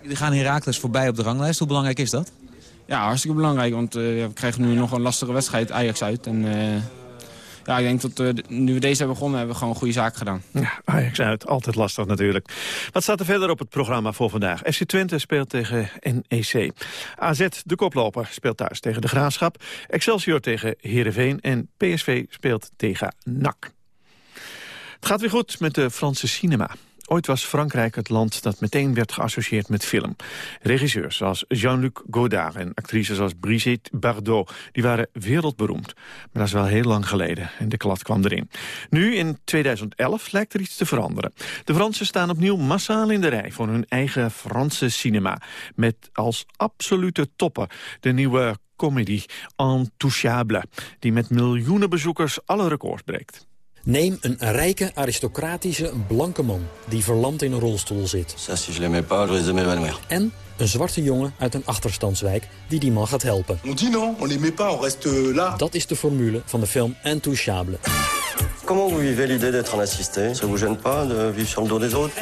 [SPEAKER 28] Jullie gaan Herakles voorbij op de ranglijst. Hoe belangrijk is dat?
[SPEAKER 30] Ja, hartstikke belangrijk. Want uh, we krijgen nu nog een lastige wedstrijd Ajax uit. En ja, ik denk dat uh, nu we deze hebben begonnen, hebben we gewoon een goede zaak gedaan.
[SPEAKER 5] Ja, Ajax uit. Altijd lastig natuurlijk. Wat staat er verder op het programma voor vandaag? FC Twente speelt tegen NEC. AZ, de koploper, speelt thuis tegen de Graafschap. Excelsior tegen Heerenveen. En PSV speelt tegen NAC. Het gaat weer goed met de Franse cinema. Ooit was Frankrijk het land dat meteen werd geassocieerd met film. Regisseurs zoals Jean-Luc Godard en actrices zoals Brigitte Bardot... die waren wereldberoemd. Maar dat is wel heel lang geleden en de klad kwam erin. Nu, in 2011, lijkt er iets te veranderen. De Fransen staan opnieuw massaal in de rij voor hun eigen Franse cinema. Met als absolute toppen de nieuwe comedy Intouchable... die met miljoenen bezoekers alle records breekt.
[SPEAKER 31] Neem een rijke, aristocratische, blanke man die verlamd in een rolstoel zit. En een zwarte jongen uit een achterstandswijk die die man gaat helpen. Dat is de formule van de film Intouchable.
[SPEAKER 32] Comment vous vivez l'idée d'être un assisté Ça vous gêne pas de vivre sur le dos des autres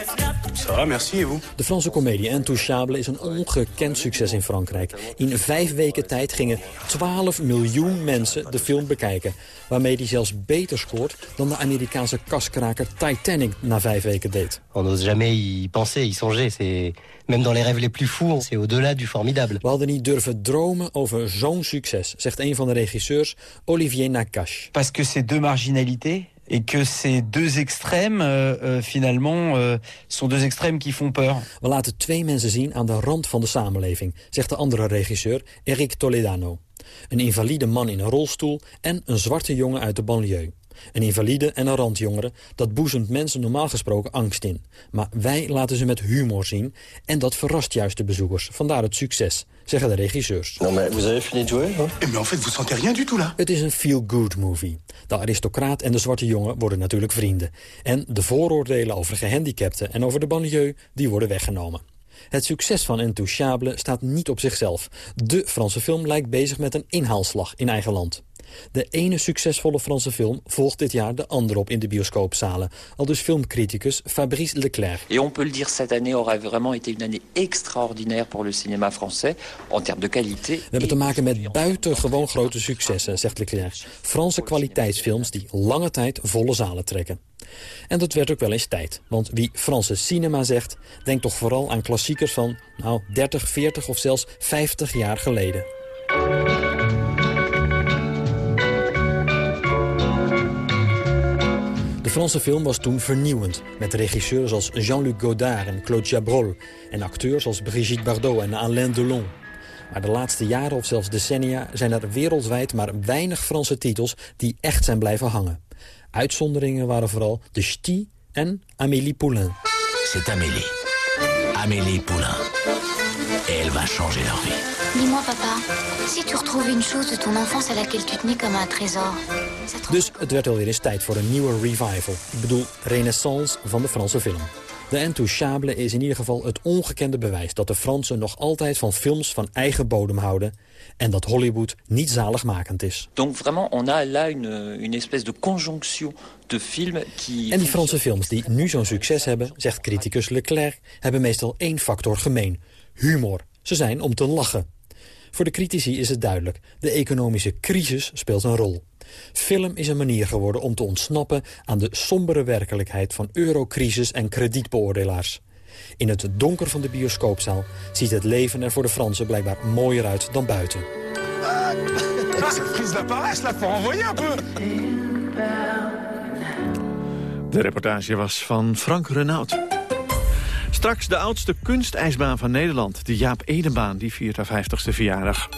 [SPEAKER 32] Ça va, merci, et vous
[SPEAKER 31] De Franse komedie Intouchable is een ongekend succes in Frankrijk. In vijf weken tijd gingen 12 miljoen mensen de film bekijken. Waarmee die zelfs beter scoort dan de Amerikaanse kaskraker Titanic na vijf weken deed.
[SPEAKER 32] On n'ose jamais y penser, y songer. C'est même dans les rêves les plus fous, c'est au-delà du formidable.
[SPEAKER 31] We hadden niet durven dromen over zo'n succes, zegt een van de regisseurs, Olivier Nakache.
[SPEAKER 33] Parce que ces deux marginalités et que ces deux extrêmes, euh, euh, finalement, euh, sont deux extrêmes qui font peur.
[SPEAKER 31] We laten twee mensen zien aan de rand van de samenleving, zegt de andere regisseur, Eric Toledano. Een invalide man in een rolstoel en een zwarte jongen uit de banlieue. Een invalide en een randjongere, dat boezemt mensen normaal gesproken angst in. Maar wij laten ze met humor zien en dat verrast juist de bezoekers. Vandaar het succes, zeggen de regisseurs.
[SPEAKER 32] Non mais vous avez fini de jouer, hein?
[SPEAKER 33] Mais en fait, vous sentez rien du tout là.
[SPEAKER 31] Het is een feel-good movie. De aristocraat en de zwarte jongen worden natuurlijk vrienden. En de vooroordelen over gehandicapten en over de banlieue, die worden weggenomen. Het succes van Intouchable staat niet op zichzelf. De Franse film lijkt bezig met een inhaalslag in eigen land. De ene succesvolle Franse film volgt dit jaar de andere op in de bioscoopzalen. Al dus filmcriticus Fabrice Leclerc.
[SPEAKER 34] Et on peut le dire, cette année aura vraiment été une année extraordinaire pour le cinéma français en termes de qualité.
[SPEAKER 31] We hebben te maken met buitengewoon grote successen, zegt Leclerc. Franse kwaliteitsfilms die lange tijd volle zalen trekken. En dat werd ook wel eens tijd. Want wie Franse cinema zegt, denkt toch vooral aan klassiekers van nou, 30, 40 of zelfs 50 jaar geleden. Franse film was toen vernieuwend, met regisseurs als Jean-Luc Godard en Claude Chabrol... en acteurs als Brigitte Bardot en Alain Delon. Maar de laatste jaren of zelfs decennia zijn er wereldwijd maar weinig Franse titels... die echt zijn blijven hangen. Uitzonderingen waren vooral De Ch'ti en Amélie Poulain.
[SPEAKER 35] C'est Amélie. Amélie Poulain. Elle va changer leur vie.
[SPEAKER 36] Dis-moi, papa, si tu retrouves une chose de ton enfance à laquelle tu tenais comme un trésor...
[SPEAKER 31] Dus het werd alweer eens tijd voor een nieuwe revival. Ik bedoel, renaissance van de Franse film. De Intouchable is in ieder geval het ongekende bewijs... dat de Fransen nog altijd van films van eigen bodem houden... en dat Hollywood niet zaligmakend is.
[SPEAKER 34] Donc vraiment, on a là une, une espèce de conjonction de films qui...
[SPEAKER 31] En die Franse films die nu zo'n succes hebben, zegt criticus Leclerc... hebben meestal één factor gemeen. Humor. Ze zijn om te lachen. Voor de critici is het duidelijk. De economische crisis speelt een rol. Film is een manier geworden om te ontsnappen aan de sombere werkelijkheid van eurocrisis en kredietbeoordelaars. In het donker van de bioscoopzaal ziet het leven er voor de Fransen blijkbaar mooier uit dan buiten.
[SPEAKER 5] De reportage was van Frank Renaud. Straks de oudste kunstijsbaan van Nederland, de Jaap Edenbaan, die viert haar 50ste verjaardag.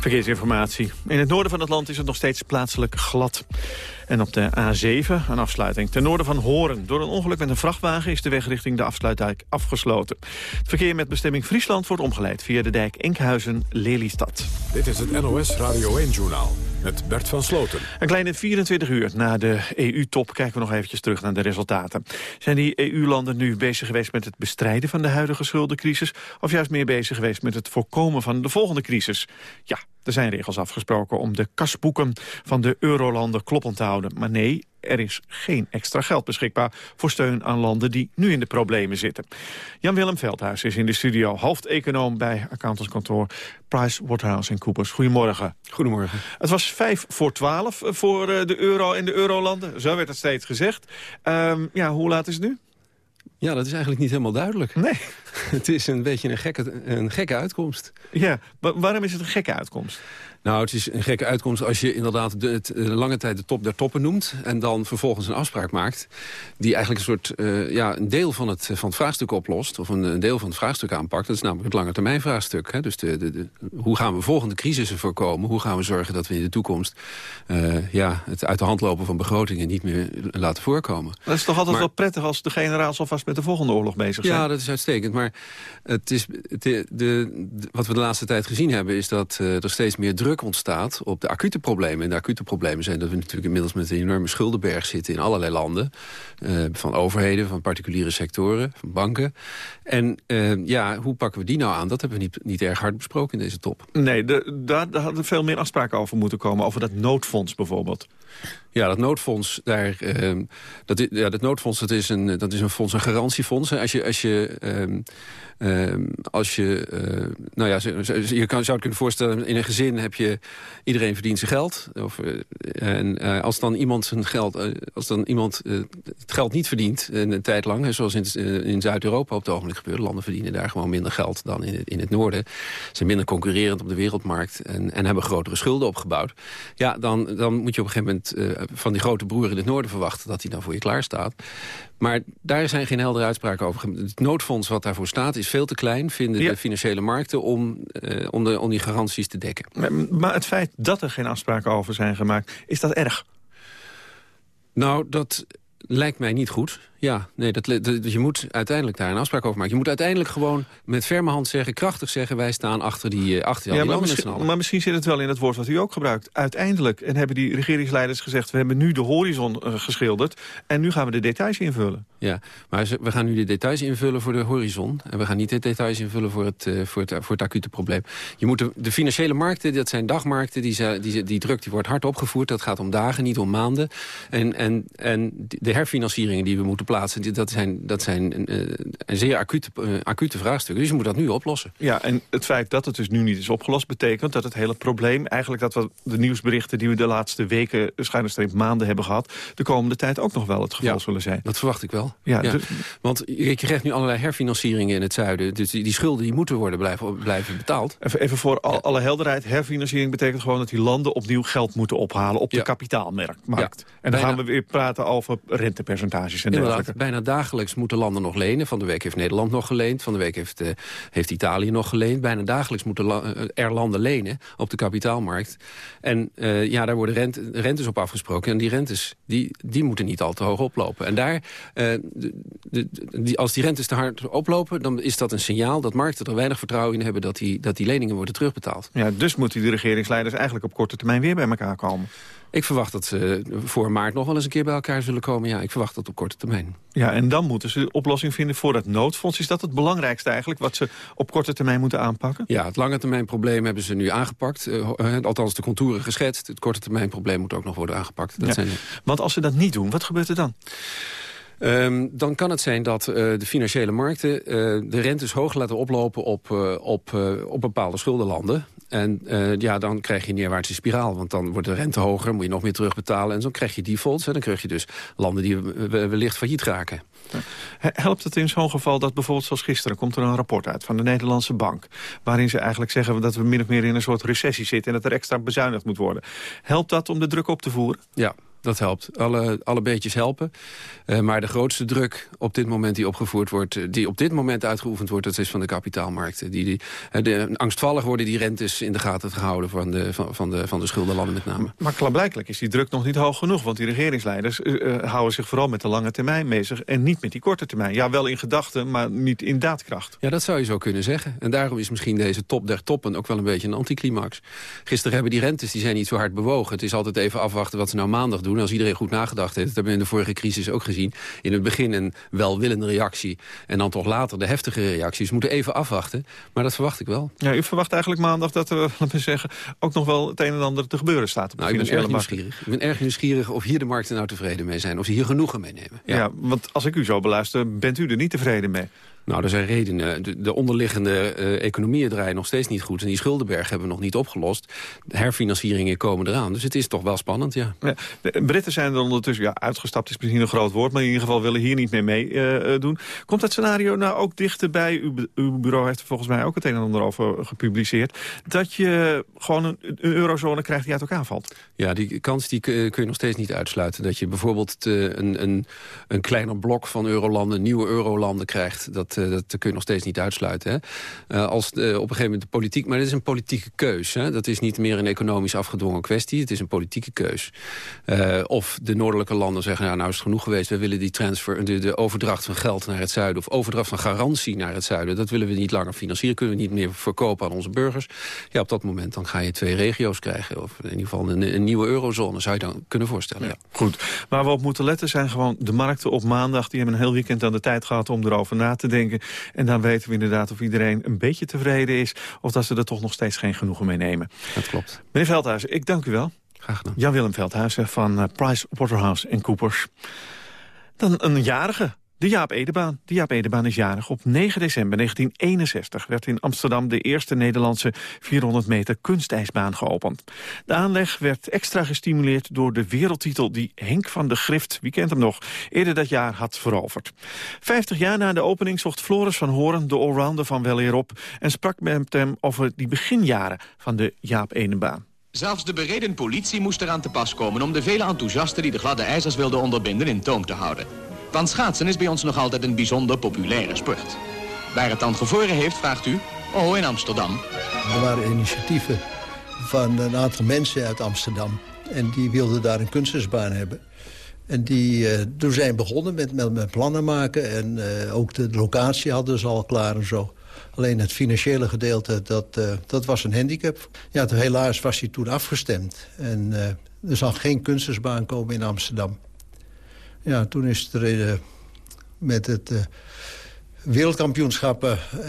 [SPEAKER 5] Verkeersinformatie. In het noorden van het land is het nog steeds plaatselijk glad. En op de A7, een afsluiting, ten noorden van Horen. Door een ongeluk met een vrachtwagen is de weg richting de afsluitdijk afgesloten. Het verkeer met bestemming Friesland wordt omgeleid via de dijk Enkhuizen-Lelystad.
[SPEAKER 1] Dit is het NOS Radio 1-journaal met Bert van Sloten.
[SPEAKER 5] Een kleine 24 uur na de EU-top kijken we nog eventjes terug naar de resultaten. Zijn die EU-landen nu bezig geweest met het bestrijden van de huidige schuldencrisis... of juist meer bezig geweest met het voorkomen van de volgende crisis? Ja, Er zijn regels afgesproken om de kasboeken van de eurolanden kloppend te houden. Maar nee, er is geen extra geld beschikbaar voor steun aan landen die nu in de problemen zitten. Jan-Willem Veldhuis is in de studio, hoofdeconoom bij accountantskantoor Price Waterhouse Coopers. Goedemorgen.
[SPEAKER 37] Goedemorgen.
[SPEAKER 5] Het was vijf voor twaalf voor eh, de euro en de eurolanden, zo werd het steeds gezegd. Um, ja, hoe laat is het nu?
[SPEAKER 37] Ja, dat is eigenlijk niet helemaal duidelijk.
[SPEAKER 5] Nee.
[SPEAKER 37] het is een beetje een gekke, een gekke uitkomst.
[SPEAKER 5] Ja, waarom is het een gekke uitkomst?
[SPEAKER 37] Nou, het is een gekke uitkomst als je inderdaad de, de, lange tijd de top der toppen noemt... en dan vervolgens een afspraak maakt... die eigenlijk een soort uh, ja, een deel van het, van het vraagstuk oplost... of een, een, deel van het vraagstuk aanpakt. Dat is namelijk het lange termijn vraagstuk. Hè? Dus de, de, hoe gaan we volgende crisissen voorkomen? Hoe gaan we zorgen dat we in de toekomst... Uh, ja, het uit de hand lopen van begrotingen niet meer laten voorkomen?
[SPEAKER 5] Dat is toch altijd maar, wel prettig als de generaals alvast met de volgende oorlog bezig zijn?
[SPEAKER 37] Ja, dat is uitstekend. Maar het is, de, de, wat we de laatste tijd gezien hebben... is dat uh, er steeds meer druk ontstaat op de acute problemen. En de acute problemen zijn dat we natuurlijk inmiddels met een enorme schuldenberg zitten in allerlei landen. Uh, van overheden, van particuliere sectoren, van banken. En uh, ja, hoe pakken we die nou aan? Dat hebben we niet, niet erg hard besproken in deze top.
[SPEAKER 5] Nee, daar, daar hadden veel meer afspraken over moeten komen. Over dat noodfonds bijvoorbeeld.
[SPEAKER 37] Ja, dat noodfonds, daar, uh, dat, ja, dat noodfonds dat is, een, dat is een fonds, een garantiefonds. Als je, als je, uh, uh, als je uh, nou ja, je kan, zou het kunnen voorstellen, in een gezin heb je, iedereen verdient zijn geld. Of, en als dan iemand zijn geld, als dan iemand het geld niet verdient, een tijd lang, zoals in, in Zuid-Europa op het ogenblik gebeurt, landen verdienen daar gewoon minder geld dan in het, in het noorden, zijn minder concurrerend op de wereldmarkt en, en hebben grotere schulden opgebouwd. Ja, dan, dan moet je op een gegeven moment van die grote broer in het noorden verwachten... dat hij dan voor je klaar staat. Maar daar zijn geen heldere uitspraken over. Het noodfonds wat daarvoor staat is veel te klein... vinden de financiële markten om, uh, om, de, om die garanties te dekken.
[SPEAKER 5] Maar, maar het feit dat er geen afspraken over zijn gemaakt... is dat erg?
[SPEAKER 37] Nou, dat lijkt mij niet goed. Ja, nee, dat, dat, je moet uiteindelijk daar een afspraak over maken. Je moet uiteindelijk gewoon met ferme hand zeggen, krachtig zeggen... wij staan achter die, achter die, ja,
[SPEAKER 5] maar, misschien, maar misschien zit het wel in het woord wat u ook gebruikt. Uiteindelijk, en hebben die regeringsleiders gezegd... we hebben nu de horizon uh, geschilderd en nu gaan we de details invullen.
[SPEAKER 37] Ja, maar we gaan nu de details invullen voor de horizon... en we gaan niet de details invullen voor het, uh, voor het, voor het acute probleem. Je moet de, de, financiële markten, dat zijn dagmarkten... Die, die, die druk die wordt hard opgevoerd, dat gaat om dagen, niet om maanden. En, en, en de herfinancieringen die we moeten plaatsen... dat zijn, dat zijn uh, een zeer acute, uh, acute vraagstukken. Dus je moet dat nu oplossen.
[SPEAKER 5] Ja, en het feit dat het dus nu niet is opgelost... betekent dat het hele probleem, eigenlijk dat we de nieuwsberichten... die we de laatste weken, schijnstreep maanden hebben gehad... de komende tijd ook nog wel het geval
[SPEAKER 37] ja,
[SPEAKER 5] zullen zijn.
[SPEAKER 37] dat verwacht ik wel. Ja, ja. Dus... Want je krijgt nu allerlei herfinancieringen in het zuiden. Dus die, die schulden die moeten worden blijven, blijven betaald.
[SPEAKER 5] Even, even voor al, alle helderheid. Herfinanciering betekent gewoon dat die landen opnieuw geld moeten ophalen... op de kapitaalmarkt. En dan Bijna... gaan we weer praten over rentepercentages en dergelijke.
[SPEAKER 37] Bijna dagelijks moeten landen nog lenen. Van de week heeft Nederland nog geleend. Van de week heeft, uh, heeft Italië nog geleend. Bijna dagelijks moeten la uh, er landen lenen op de kapitaalmarkt. En uh, ja, daar worden rente, rentes op afgesproken. En die rentes die, die moeten niet al te hoog oplopen. En daar, de, de, die, als die rentes te hard oplopen... dan is dat een signaal dat markten er weinig vertrouwen in hebben... dat die, dat die leningen worden terugbetaald.
[SPEAKER 5] Ja, dus moeten die regeringsleiders eigenlijk op korte termijn weer bij elkaar komen.
[SPEAKER 37] Ik verwacht dat ze voor maart nog wel eens een keer bij elkaar zullen komen. Ja, ik verwacht dat op korte termijn.
[SPEAKER 5] Ja, en dan moeten ze de oplossing vinden voor dat noodfonds. Is dat het belangrijkste eigenlijk, wat ze op korte termijn moeten aanpakken?
[SPEAKER 37] Ja, het lange termijn probleem hebben ze nu aangepakt. Uh, althans, de contouren geschetst. Het korte termijn probleem moet ook nog worden aangepakt. Dat
[SPEAKER 5] ja.
[SPEAKER 37] zijn...
[SPEAKER 5] Want als ze dat niet doen, wat gebeurt er dan?
[SPEAKER 37] Um, dan kan het zijn dat uh, de financiële markten uh, de rentes hoog laten oplopen op, uh, op, op bepaalde schuldenlanden. En ja, dan krijg je een neerwaartse spiraal. Want dan wordt de rente hoger, moet je nog meer terugbetalen. En zo krijg je defaults. En dan krijg je dus landen die wellicht failliet raken.
[SPEAKER 5] Helpt het in zo'n geval dat bijvoorbeeld zoals gisteren... komt er een rapport uit van de Nederlandse Bank... waarin ze eigenlijk zeggen dat we min of meer in een soort recessie zitten... en dat er extra bezuinigd moet worden. Helpt dat om de druk op te voeren?
[SPEAKER 37] Ja, dat helpt. Alle, alle beetjes helpen. Uh, maar de grootste druk op dit moment die opgevoerd wordt... die op dit moment uitgeoefend wordt, dat is van de kapitaalmarkten. Die, die, uh, de, angstvallig worden die rentes in de gaten gehouden... van de, van, van de, van de schuldenlanden met name.
[SPEAKER 5] Maar klaarblijkelijk is die druk nog niet hoog genoeg... want die regeringsleiders uh, houden zich vooral met de lange termijn bezig... en niet met die korte termijn. Ja, wel in gedachten, maar niet in daadkracht.
[SPEAKER 37] Ja, dat zou je zo kunnen zeggen. En daarom is misschien deze top der toppen ook wel een beetje een anticlimax. Gisteren hebben die rentes die zijn niet zo hard bewogen. Het is altijd even afwachten wat ze nou maandag doen doen. Als iedereen goed nagedacht heeft, dat hebben we in de vorige crisis ook gezien. In het begin een welwillende reactie en dan toch later de heftige reacties. We moeten even afwachten, maar dat verwacht ik wel.
[SPEAKER 5] Ja, u verwacht eigenlijk maandag dat er, laten we zeggen, ook nog wel het een en ander te gebeuren staat op
[SPEAKER 37] nou, ik ben erg nieuwsgierig. Ik ben erg nieuwsgierig of hier de markten nou tevreden mee zijn. Of ze hier genoegen mee nemen.
[SPEAKER 5] Ja. want als ik u zo beluister, bent u er niet tevreden mee?
[SPEAKER 37] Nou, er zijn redenen. De, de onderliggende uh, economieën draaien nog steeds niet goed. En die schuldenberg hebben we nog niet opgelost. De herfinancieringen komen eraan. Dus het is toch wel spannend, ja.
[SPEAKER 5] ja de Britten zijn er ondertussen, ja, uitgestapt is misschien een groot woord... maar in ieder geval willen hier niet meer mee uh, doen. Komt dat scenario nou ook dichterbij? Uw, uw bureau heeft er volgens mij ook het een en ander over gepubliceerd. Dat je gewoon een, een eurozone krijgt die uit elkaar valt.
[SPEAKER 37] Ja, die kans die kun je nog steeds niet uitsluiten. Dat je bijvoorbeeld een, een, een kleiner blok van eurolanden, nieuwe eurolanden krijgt... Dat, dat kun je nog steeds niet uitsluiten. Hè? Uh, als de, op een gegeven moment de politiek... Maar dit is een politieke keus. Hè? Dat is niet meer een economisch afgedwongen kwestie. Het is een politieke keus. Of de noordelijke landen zeggen... Ja, nou is het genoeg geweest. We willen die transfer, de, overdracht van geld naar het zuiden... of overdracht van garantie naar het zuiden. Dat willen we niet langer financieren. Kunnen we niet meer verkopen aan onze burgers. Ja, op dat moment dan ga je twee regio's krijgen. Of in ieder geval een, een nieuwe eurozone. Zou je dan kunnen voorstellen. Ja.
[SPEAKER 5] Ja. Goed. Waar we op moeten letten zijn gewoon de markten op maandag. Die hebben een heel weekend aan de tijd gehad om erover na te denken. En dan weten we inderdaad of iedereen een beetje tevreden is... of dat ze er toch nog steeds geen genoegen mee nemen.
[SPEAKER 37] Dat klopt.
[SPEAKER 5] Meneer Veldhuizen, ik dank u wel.
[SPEAKER 37] Graag gedaan.
[SPEAKER 5] Jan-Willem Veldhuizen van uh, Price Waterhouse Coopers. Dan een jarige. De Jaap Edebaan. De Jaap Edebaan is jarig. Op 9 december 1961 werd in Amsterdam de eerste Nederlandse 400 meter kunstijsbaan geopend. De aanleg werd extra gestimuleerd door de wereldtitel die Henk van de Grift, wie kent hem nog, eerder dat jaar had veroverd. Vijftig jaar na de opening zocht Floris van Horen de allrounder van weleer op en sprak met hem over die beginjaren van de Jaap Edebaan.
[SPEAKER 38] Zelfs de bereden politie moest eraan te pas komen om de vele enthousiasten die de gladde ijzers wilden onderbinden in toom te houden. Want schaatsen is bij ons nog altijd een bijzonder populaire sport. Waar het dan gevoren heeft, vraagt u? Oh, in Amsterdam.
[SPEAKER 39] Er waren initiatieven van een aantal mensen uit Amsterdam. En die wilden daar een kunstensbaan hebben. En die, uh, zijn begonnen met, met, plannen maken. En uh, ook de locatie hadden ze al klaar en zo. Alleen het financiële gedeelte, dat, uh, dat was een handicap. Ja, helaas was hij toen afgestemd. En er zal geen kunstensbaan komen in Amsterdam. Ja, toen is er uh, met het uh, wereldkampioenschappen... Uh,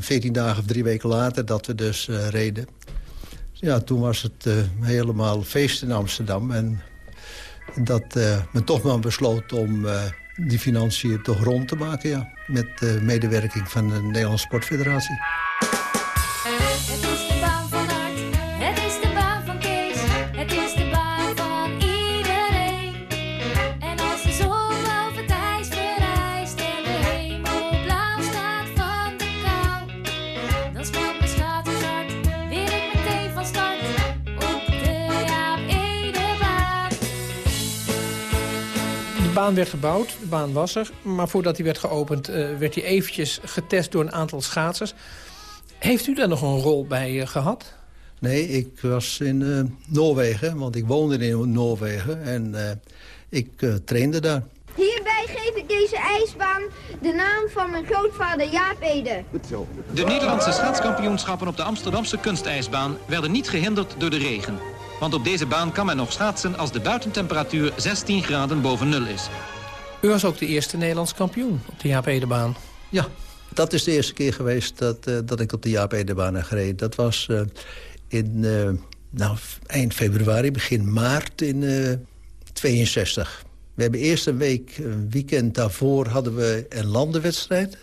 [SPEAKER 39] 14 dagen of drie weken later dat we dus reden. Ja, toen was het helemaal feest in Amsterdam. En dat men toch maar besloot om die financiën toch rond te maken. Ja, met de medewerking van de Nederlandse Sportfederatie.
[SPEAKER 40] Baan werd gebouwd, de baan was er. Maar voordat die werd geopend uh, werd hij eventjes getest door een aantal schaatsers. Heeft u daar nog een rol bij uh, gehad?
[SPEAKER 39] Nee, ik was in uh, Noorwegen, want ik woonde in Noorwegen. En ik trainde daar.
[SPEAKER 41] Hierbij geef ik deze ijsbaan de naam van mijn grootvader Jaap Ede.
[SPEAKER 38] De Nederlandse schaatskampioenschappen op de Amsterdamse kunstijsbaan... werden niet gehinderd door de regen. Want op deze baan kan men nog schaatsen als de buitentemperatuur 16 graden boven nul is.
[SPEAKER 40] U was ook de eerste Nederlands kampioen op de Jaap Edebaan.
[SPEAKER 39] Ja, dat is de eerste keer geweest dat, uh, dat ik op de Jaap Edebaan heb gereden. Dat was uh, in uh, nou, eind februari, begin maart in 62. We hebben eerst een week, een weekend daarvoor, hadden we een landenwedstrijd.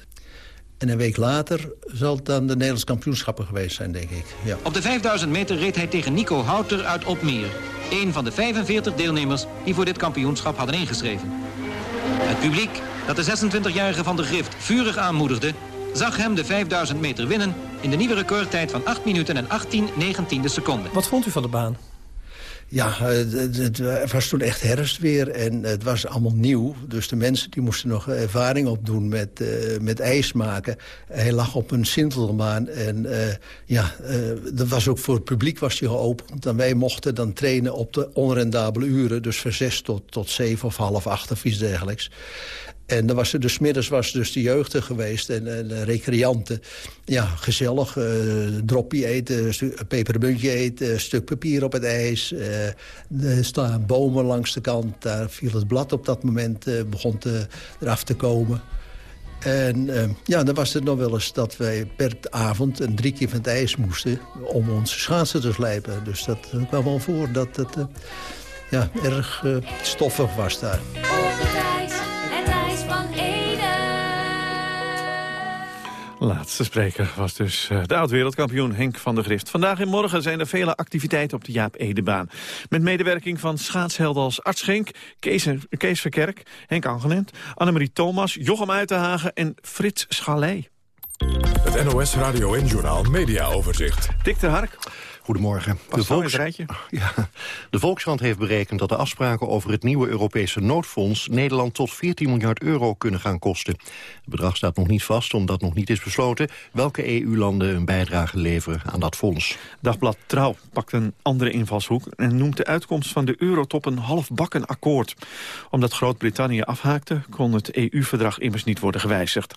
[SPEAKER 39] En een week later zal het dan de Nederlands kampioenschappen geweest zijn, denk ik. Ja.
[SPEAKER 38] Op de 5000 meter reed hij tegen Nico Houter uit Opmeer. Een van de 45 deelnemers die voor dit kampioenschap hadden ingeschreven. Het publiek, dat de 26-jarige Van der Grift vurig aanmoedigde... zag hem de 5000 meter winnen in de nieuwe recordtijd van 8 minuten en 18 negentiende seconden.
[SPEAKER 40] Wat vond u van de baan?
[SPEAKER 39] Ja, het, het, was toen echt herfst weer en het was allemaal nieuw. Dus de mensen die moesten nog ervaring opdoen met, uh, met ijs maken. Hij lag op een sintelbaan en uh, ja, dat was ook voor het publiek was hij geopend. En wij mochten dan trainen op de onrendabele uren. Dus van zes tot, tot zeven of half acht of iets dergelijks. En dan was er dus middags was dus de jeugd geweest en, en recreanten. Ja, gezellig. Uh, droppie eten, een pepermuntje eten, stuk papier op het ijs. Uh, er staan bomen langs de kant. Daar viel het blad op dat moment, uh, begon te, eraf te komen. En ja, dan was het nog wel eens dat wij per avond een drie keer van het ijs moesten... om onze schaatsen te slijpen. Dus dat kwam wel voor dat het ja, erg stoffig was daar.
[SPEAKER 5] Laatste spreker was dus uh, de oud-wereldkampioen Henk van der Grift. Vandaag en morgen zijn er vele activiteiten op de Jaap Edebaan. Met medewerking van schaatshelden als Arts Genk, Kees, Kees Verkerk, Henk Angenent, Annemarie Thomas, Jochem Uitenhagen en Frits Schalei.
[SPEAKER 1] Het NOS Radio en Journaal Media Overzicht.
[SPEAKER 5] Dick de Hark.
[SPEAKER 42] Goedemorgen. De, Volks... ja, de Volkskrant heeft berekend dat de afspraken over het nieuwe Europese noodfonds Nederland tot 14 miljard euro kunnen gaan kosten. Het bedrag staat nog niet vast, omdat nog niet is besloten welke EU-landen een bijdrage leveren aan dat fonds.
[SPEAKER 5] Dagblad Trouw pakt een andere invalshoek en noemt de uitkomst van de eurotop een halfbakken akkoord. Omdat Groot-Brittannië afhaakte, kon het EU-verdrag immers niet worden gewijzigd.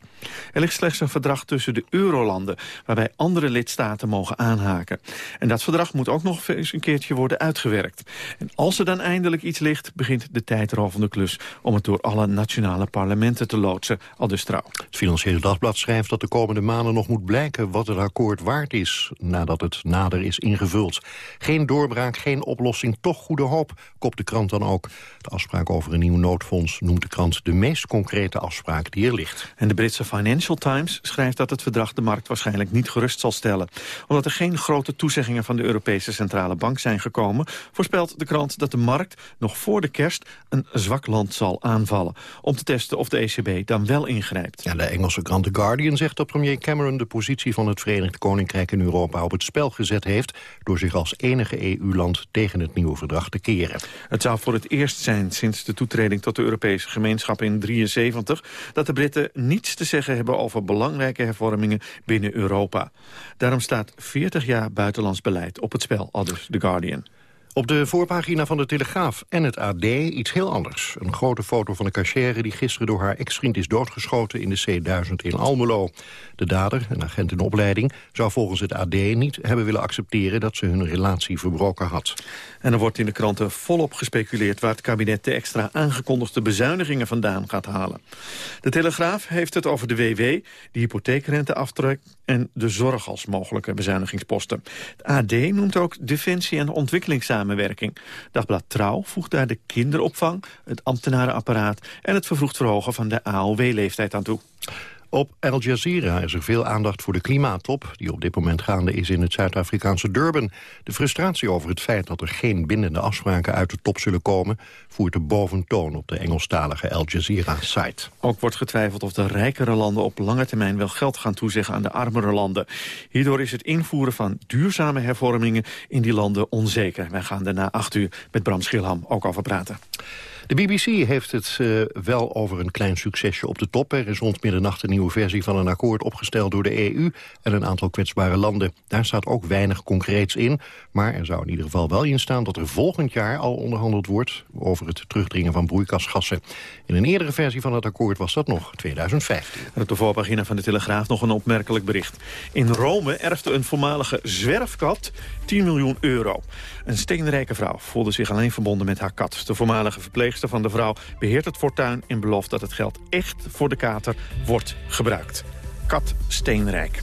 [SPEAKER 5] Er ligt slechts een verdrag tussen de eurolanden, waarbij andere lidstaten mogen aanhaken. En dat verdrag moet ook nog eens een keertje worden uitgewerkt. En als er dan eindelijk iets ligt, begint de tijdrovende klus... om het door alle nationale parlementen te loodsen, al dus trouw.
[SPEAKER 42] Het Financiële Dagblad schrijft dat de komende maanden nog moet blijken... wat het akkoord waard is, nadat het nader is ingevuld. Geen doorbraak, geen oplossing, toch goede hoop, kopt de krant dan ook. De afspraak over een nieuw noodfonds noemt de krant... de meest concrete afspraak die er ligt.
[SPEAKER 5] En de Britse Financial Times schrijft dat het verdrag de markt waarschijnlijk niet gerust zal stellen. Omdat er geen grote toezeggingen van de Europese Centrale Bank zijn gekomen... voorspelt de krant dat de markt nog voor de kerst een zwak land zal aanvallen... om te testen of de ECB dan wel ingrijpt.
[SPEAKER 42] Ja, de Engelse krant The Guardian zegt dat premier Cameron... de positie van het Verenigd Koninkrijk in Europa op het spel gezet heeft... door zich als enige EU-land tegen het nieuwe verdrag te keren.
[SPEAKER 5] Het zou voor het eerst zijn sinds de toetreding tot de Europese gemeenschap in 73... dat de Britten niets te zeggen hebben over belangrijke hervormingen binnen Europa. Daarom staat 40 jaar buitenlands beleid op het spel, aldus The Guardian.
[SPEAKER 42] Op de voorpagina van de Telegraaf en het AD iets heel anders. Een grote foto van een cachère die gisteren door haar ex-vriend is doodgeschoten in de C1000 in Almelo. De dader, een agent in opleiding, zou volgens het AD niet hebben willen accepteren dat ze hun relatie verbroken had.
[SPEAKER 5] En er wordt in de kranten volop gespeculeerd waar het kabinet de extra aangekondigde bezuinigingen vandaan gaat halen. De Telegraaf heeft het over de WW, de hypotheekrenteaftrek en de zorg als mogelijke bezuinigingsposten. Het AD noemt ook defensie en ontwikkelingssamenwerking. Dagblad Trouw voegt daar de kinderopvang, het ambtenarenapparaat en het vervroegd verhogen van de AOW-leeftijd aan toe.
[SPEAKER 42] Op Al Jazeera is er veel aandacht voor de klimaattop... die op dit moment gaande is in het Zuid-Afrikaanse Durban. De frustratie over het feit dat er geen bindende afspraken uit de top zullen komen... voert de boventoon op de Engelstalige Al Jazeera-site.
[SPEAKER 5] Ook wordt getwijfeld of de rijkere landen op lange termijn... wel geld gaan toezeggen aan de armere landen. Hierdoor is het invoeren van duurzame hervormingen in die landen onzeker. Wij gaan er na acht uur met Bram Schilham ook over praten.
[SPEAKER 42] De BBC heeft het uh, wel over een klein succesje op de top. Er is rond middernacht een nieuwe versie van een akkoord opgesteld door de EU en een aantal kwetsbare landen. Daar staat ook weinig concreets in, maar er zou in ieder geval wel in staan dat er volgend jaar al onderhandeld wordt over het terugdringen van broeikasgassen. In een eerdere versie van het akkoord was dat nog 2015.
[SPEAKER 5] En op de voorpagina van de Telegraaf nog een opmerkelijk bericht. In Rome erfde een voormalige zwerfkat 10 miljoen euro. Een steenrijke vrouw voelde zich alleen verbonden met haar kat. De voormalige van de vrouw beheert het fortuin... en belooft dat het geld echt voor de kater wordt gebruikt. Kat Steenrijk.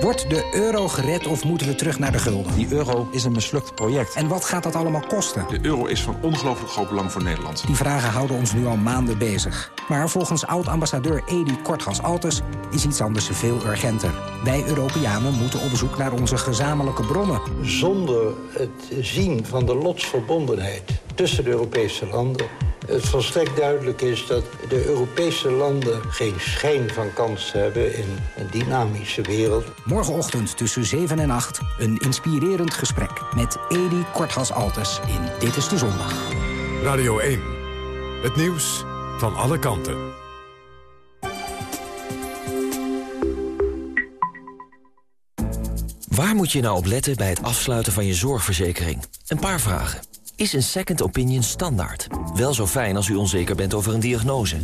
[SPEAKER 43] Wordt de euro gered of moeten we terug naar de gulden?
[SPEAKER 44] Die euro is een mislukt project.
[SPEAKER 43] En wat gaat dat allemaal kosten?
[SPEAKER 44] De euro is van ongelooflijk groot belang voor Nederland.
[SPEAKER 43] Die vragen houden ons nu al maanden bezig. Maar volgens oud-ambassadeur Edi Kortgas-Altes is iets anders veel urgenter. Wij Europeanen moeten op zoek naar onze gezamenlijke bronnen.
[SPEAKER 45] Zonder het zien van de lotsverbondenheid tussen de Europese landen het volstrekt duidelijk is dat de Europese landen geen schijn van kans hebben in een dynamische wereld.
[SPEAKER 43] Morgenochtend tussen 7 en 8 een inspirerend gesprek met Edi Korthas-Altes in Dit is de Zondag.
[SPEAKER 1] Radio 1, het nieuws van alle kanten.
[SPEAKER 46] Waar moet je nou op letten bij het afsluiten van je zorgverzekering? Een paar vragen.
[SPEAKER 47] Is een second opinion standaard? Wel zo fijn als u onzeker bent over een diagnose.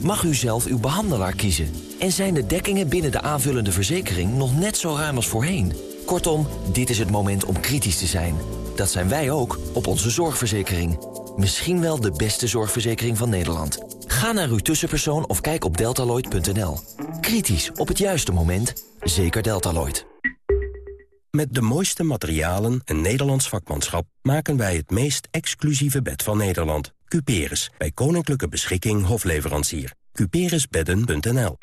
[SPEAKER 47] Mag u zelf uw behandelaar kiezen? En zijn de dekkingen binnen de aanvullende verzekering nog net zo ruim als voorheen? Kortom, dit is het moment om kritisch te zijn. Dat zijn wij ook op onze zorgverzekering. Misschien wel de beste zorgverzekering van Nederland. Ga naar uw tussenpersoon of kijk op deltaloid.nl. Kritisch op het juiste moment. Zeker Deltaloid.
[SPEAKER 48] Met de mooiste materialen en Nederlands vakmanschap... maken wij het meest exclusieve bed van Nederland. Cuperus, bij Koninklijke Beschikking Hofleverancier. Cuperusbedden.nl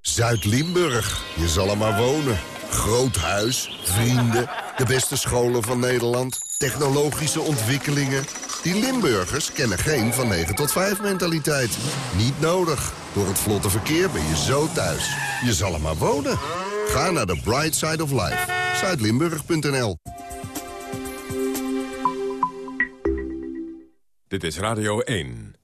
[SPEAKER 46] Zuid-Limburg, je zal er maar wonen. Groot huis, vrienden, de beste scholen van Nederland... technologische ontwikkelingen. Die Limburgers kennen geen van 9 tot 5 mentaliteit. Niet nodig. Door het vlotte verkeer ben je zo thuis. Je zal er maar wonen. Ga naar de Bright Side of Life. Zuidlimburg.nl
[SPEAKER 1] Dit is Radio 1.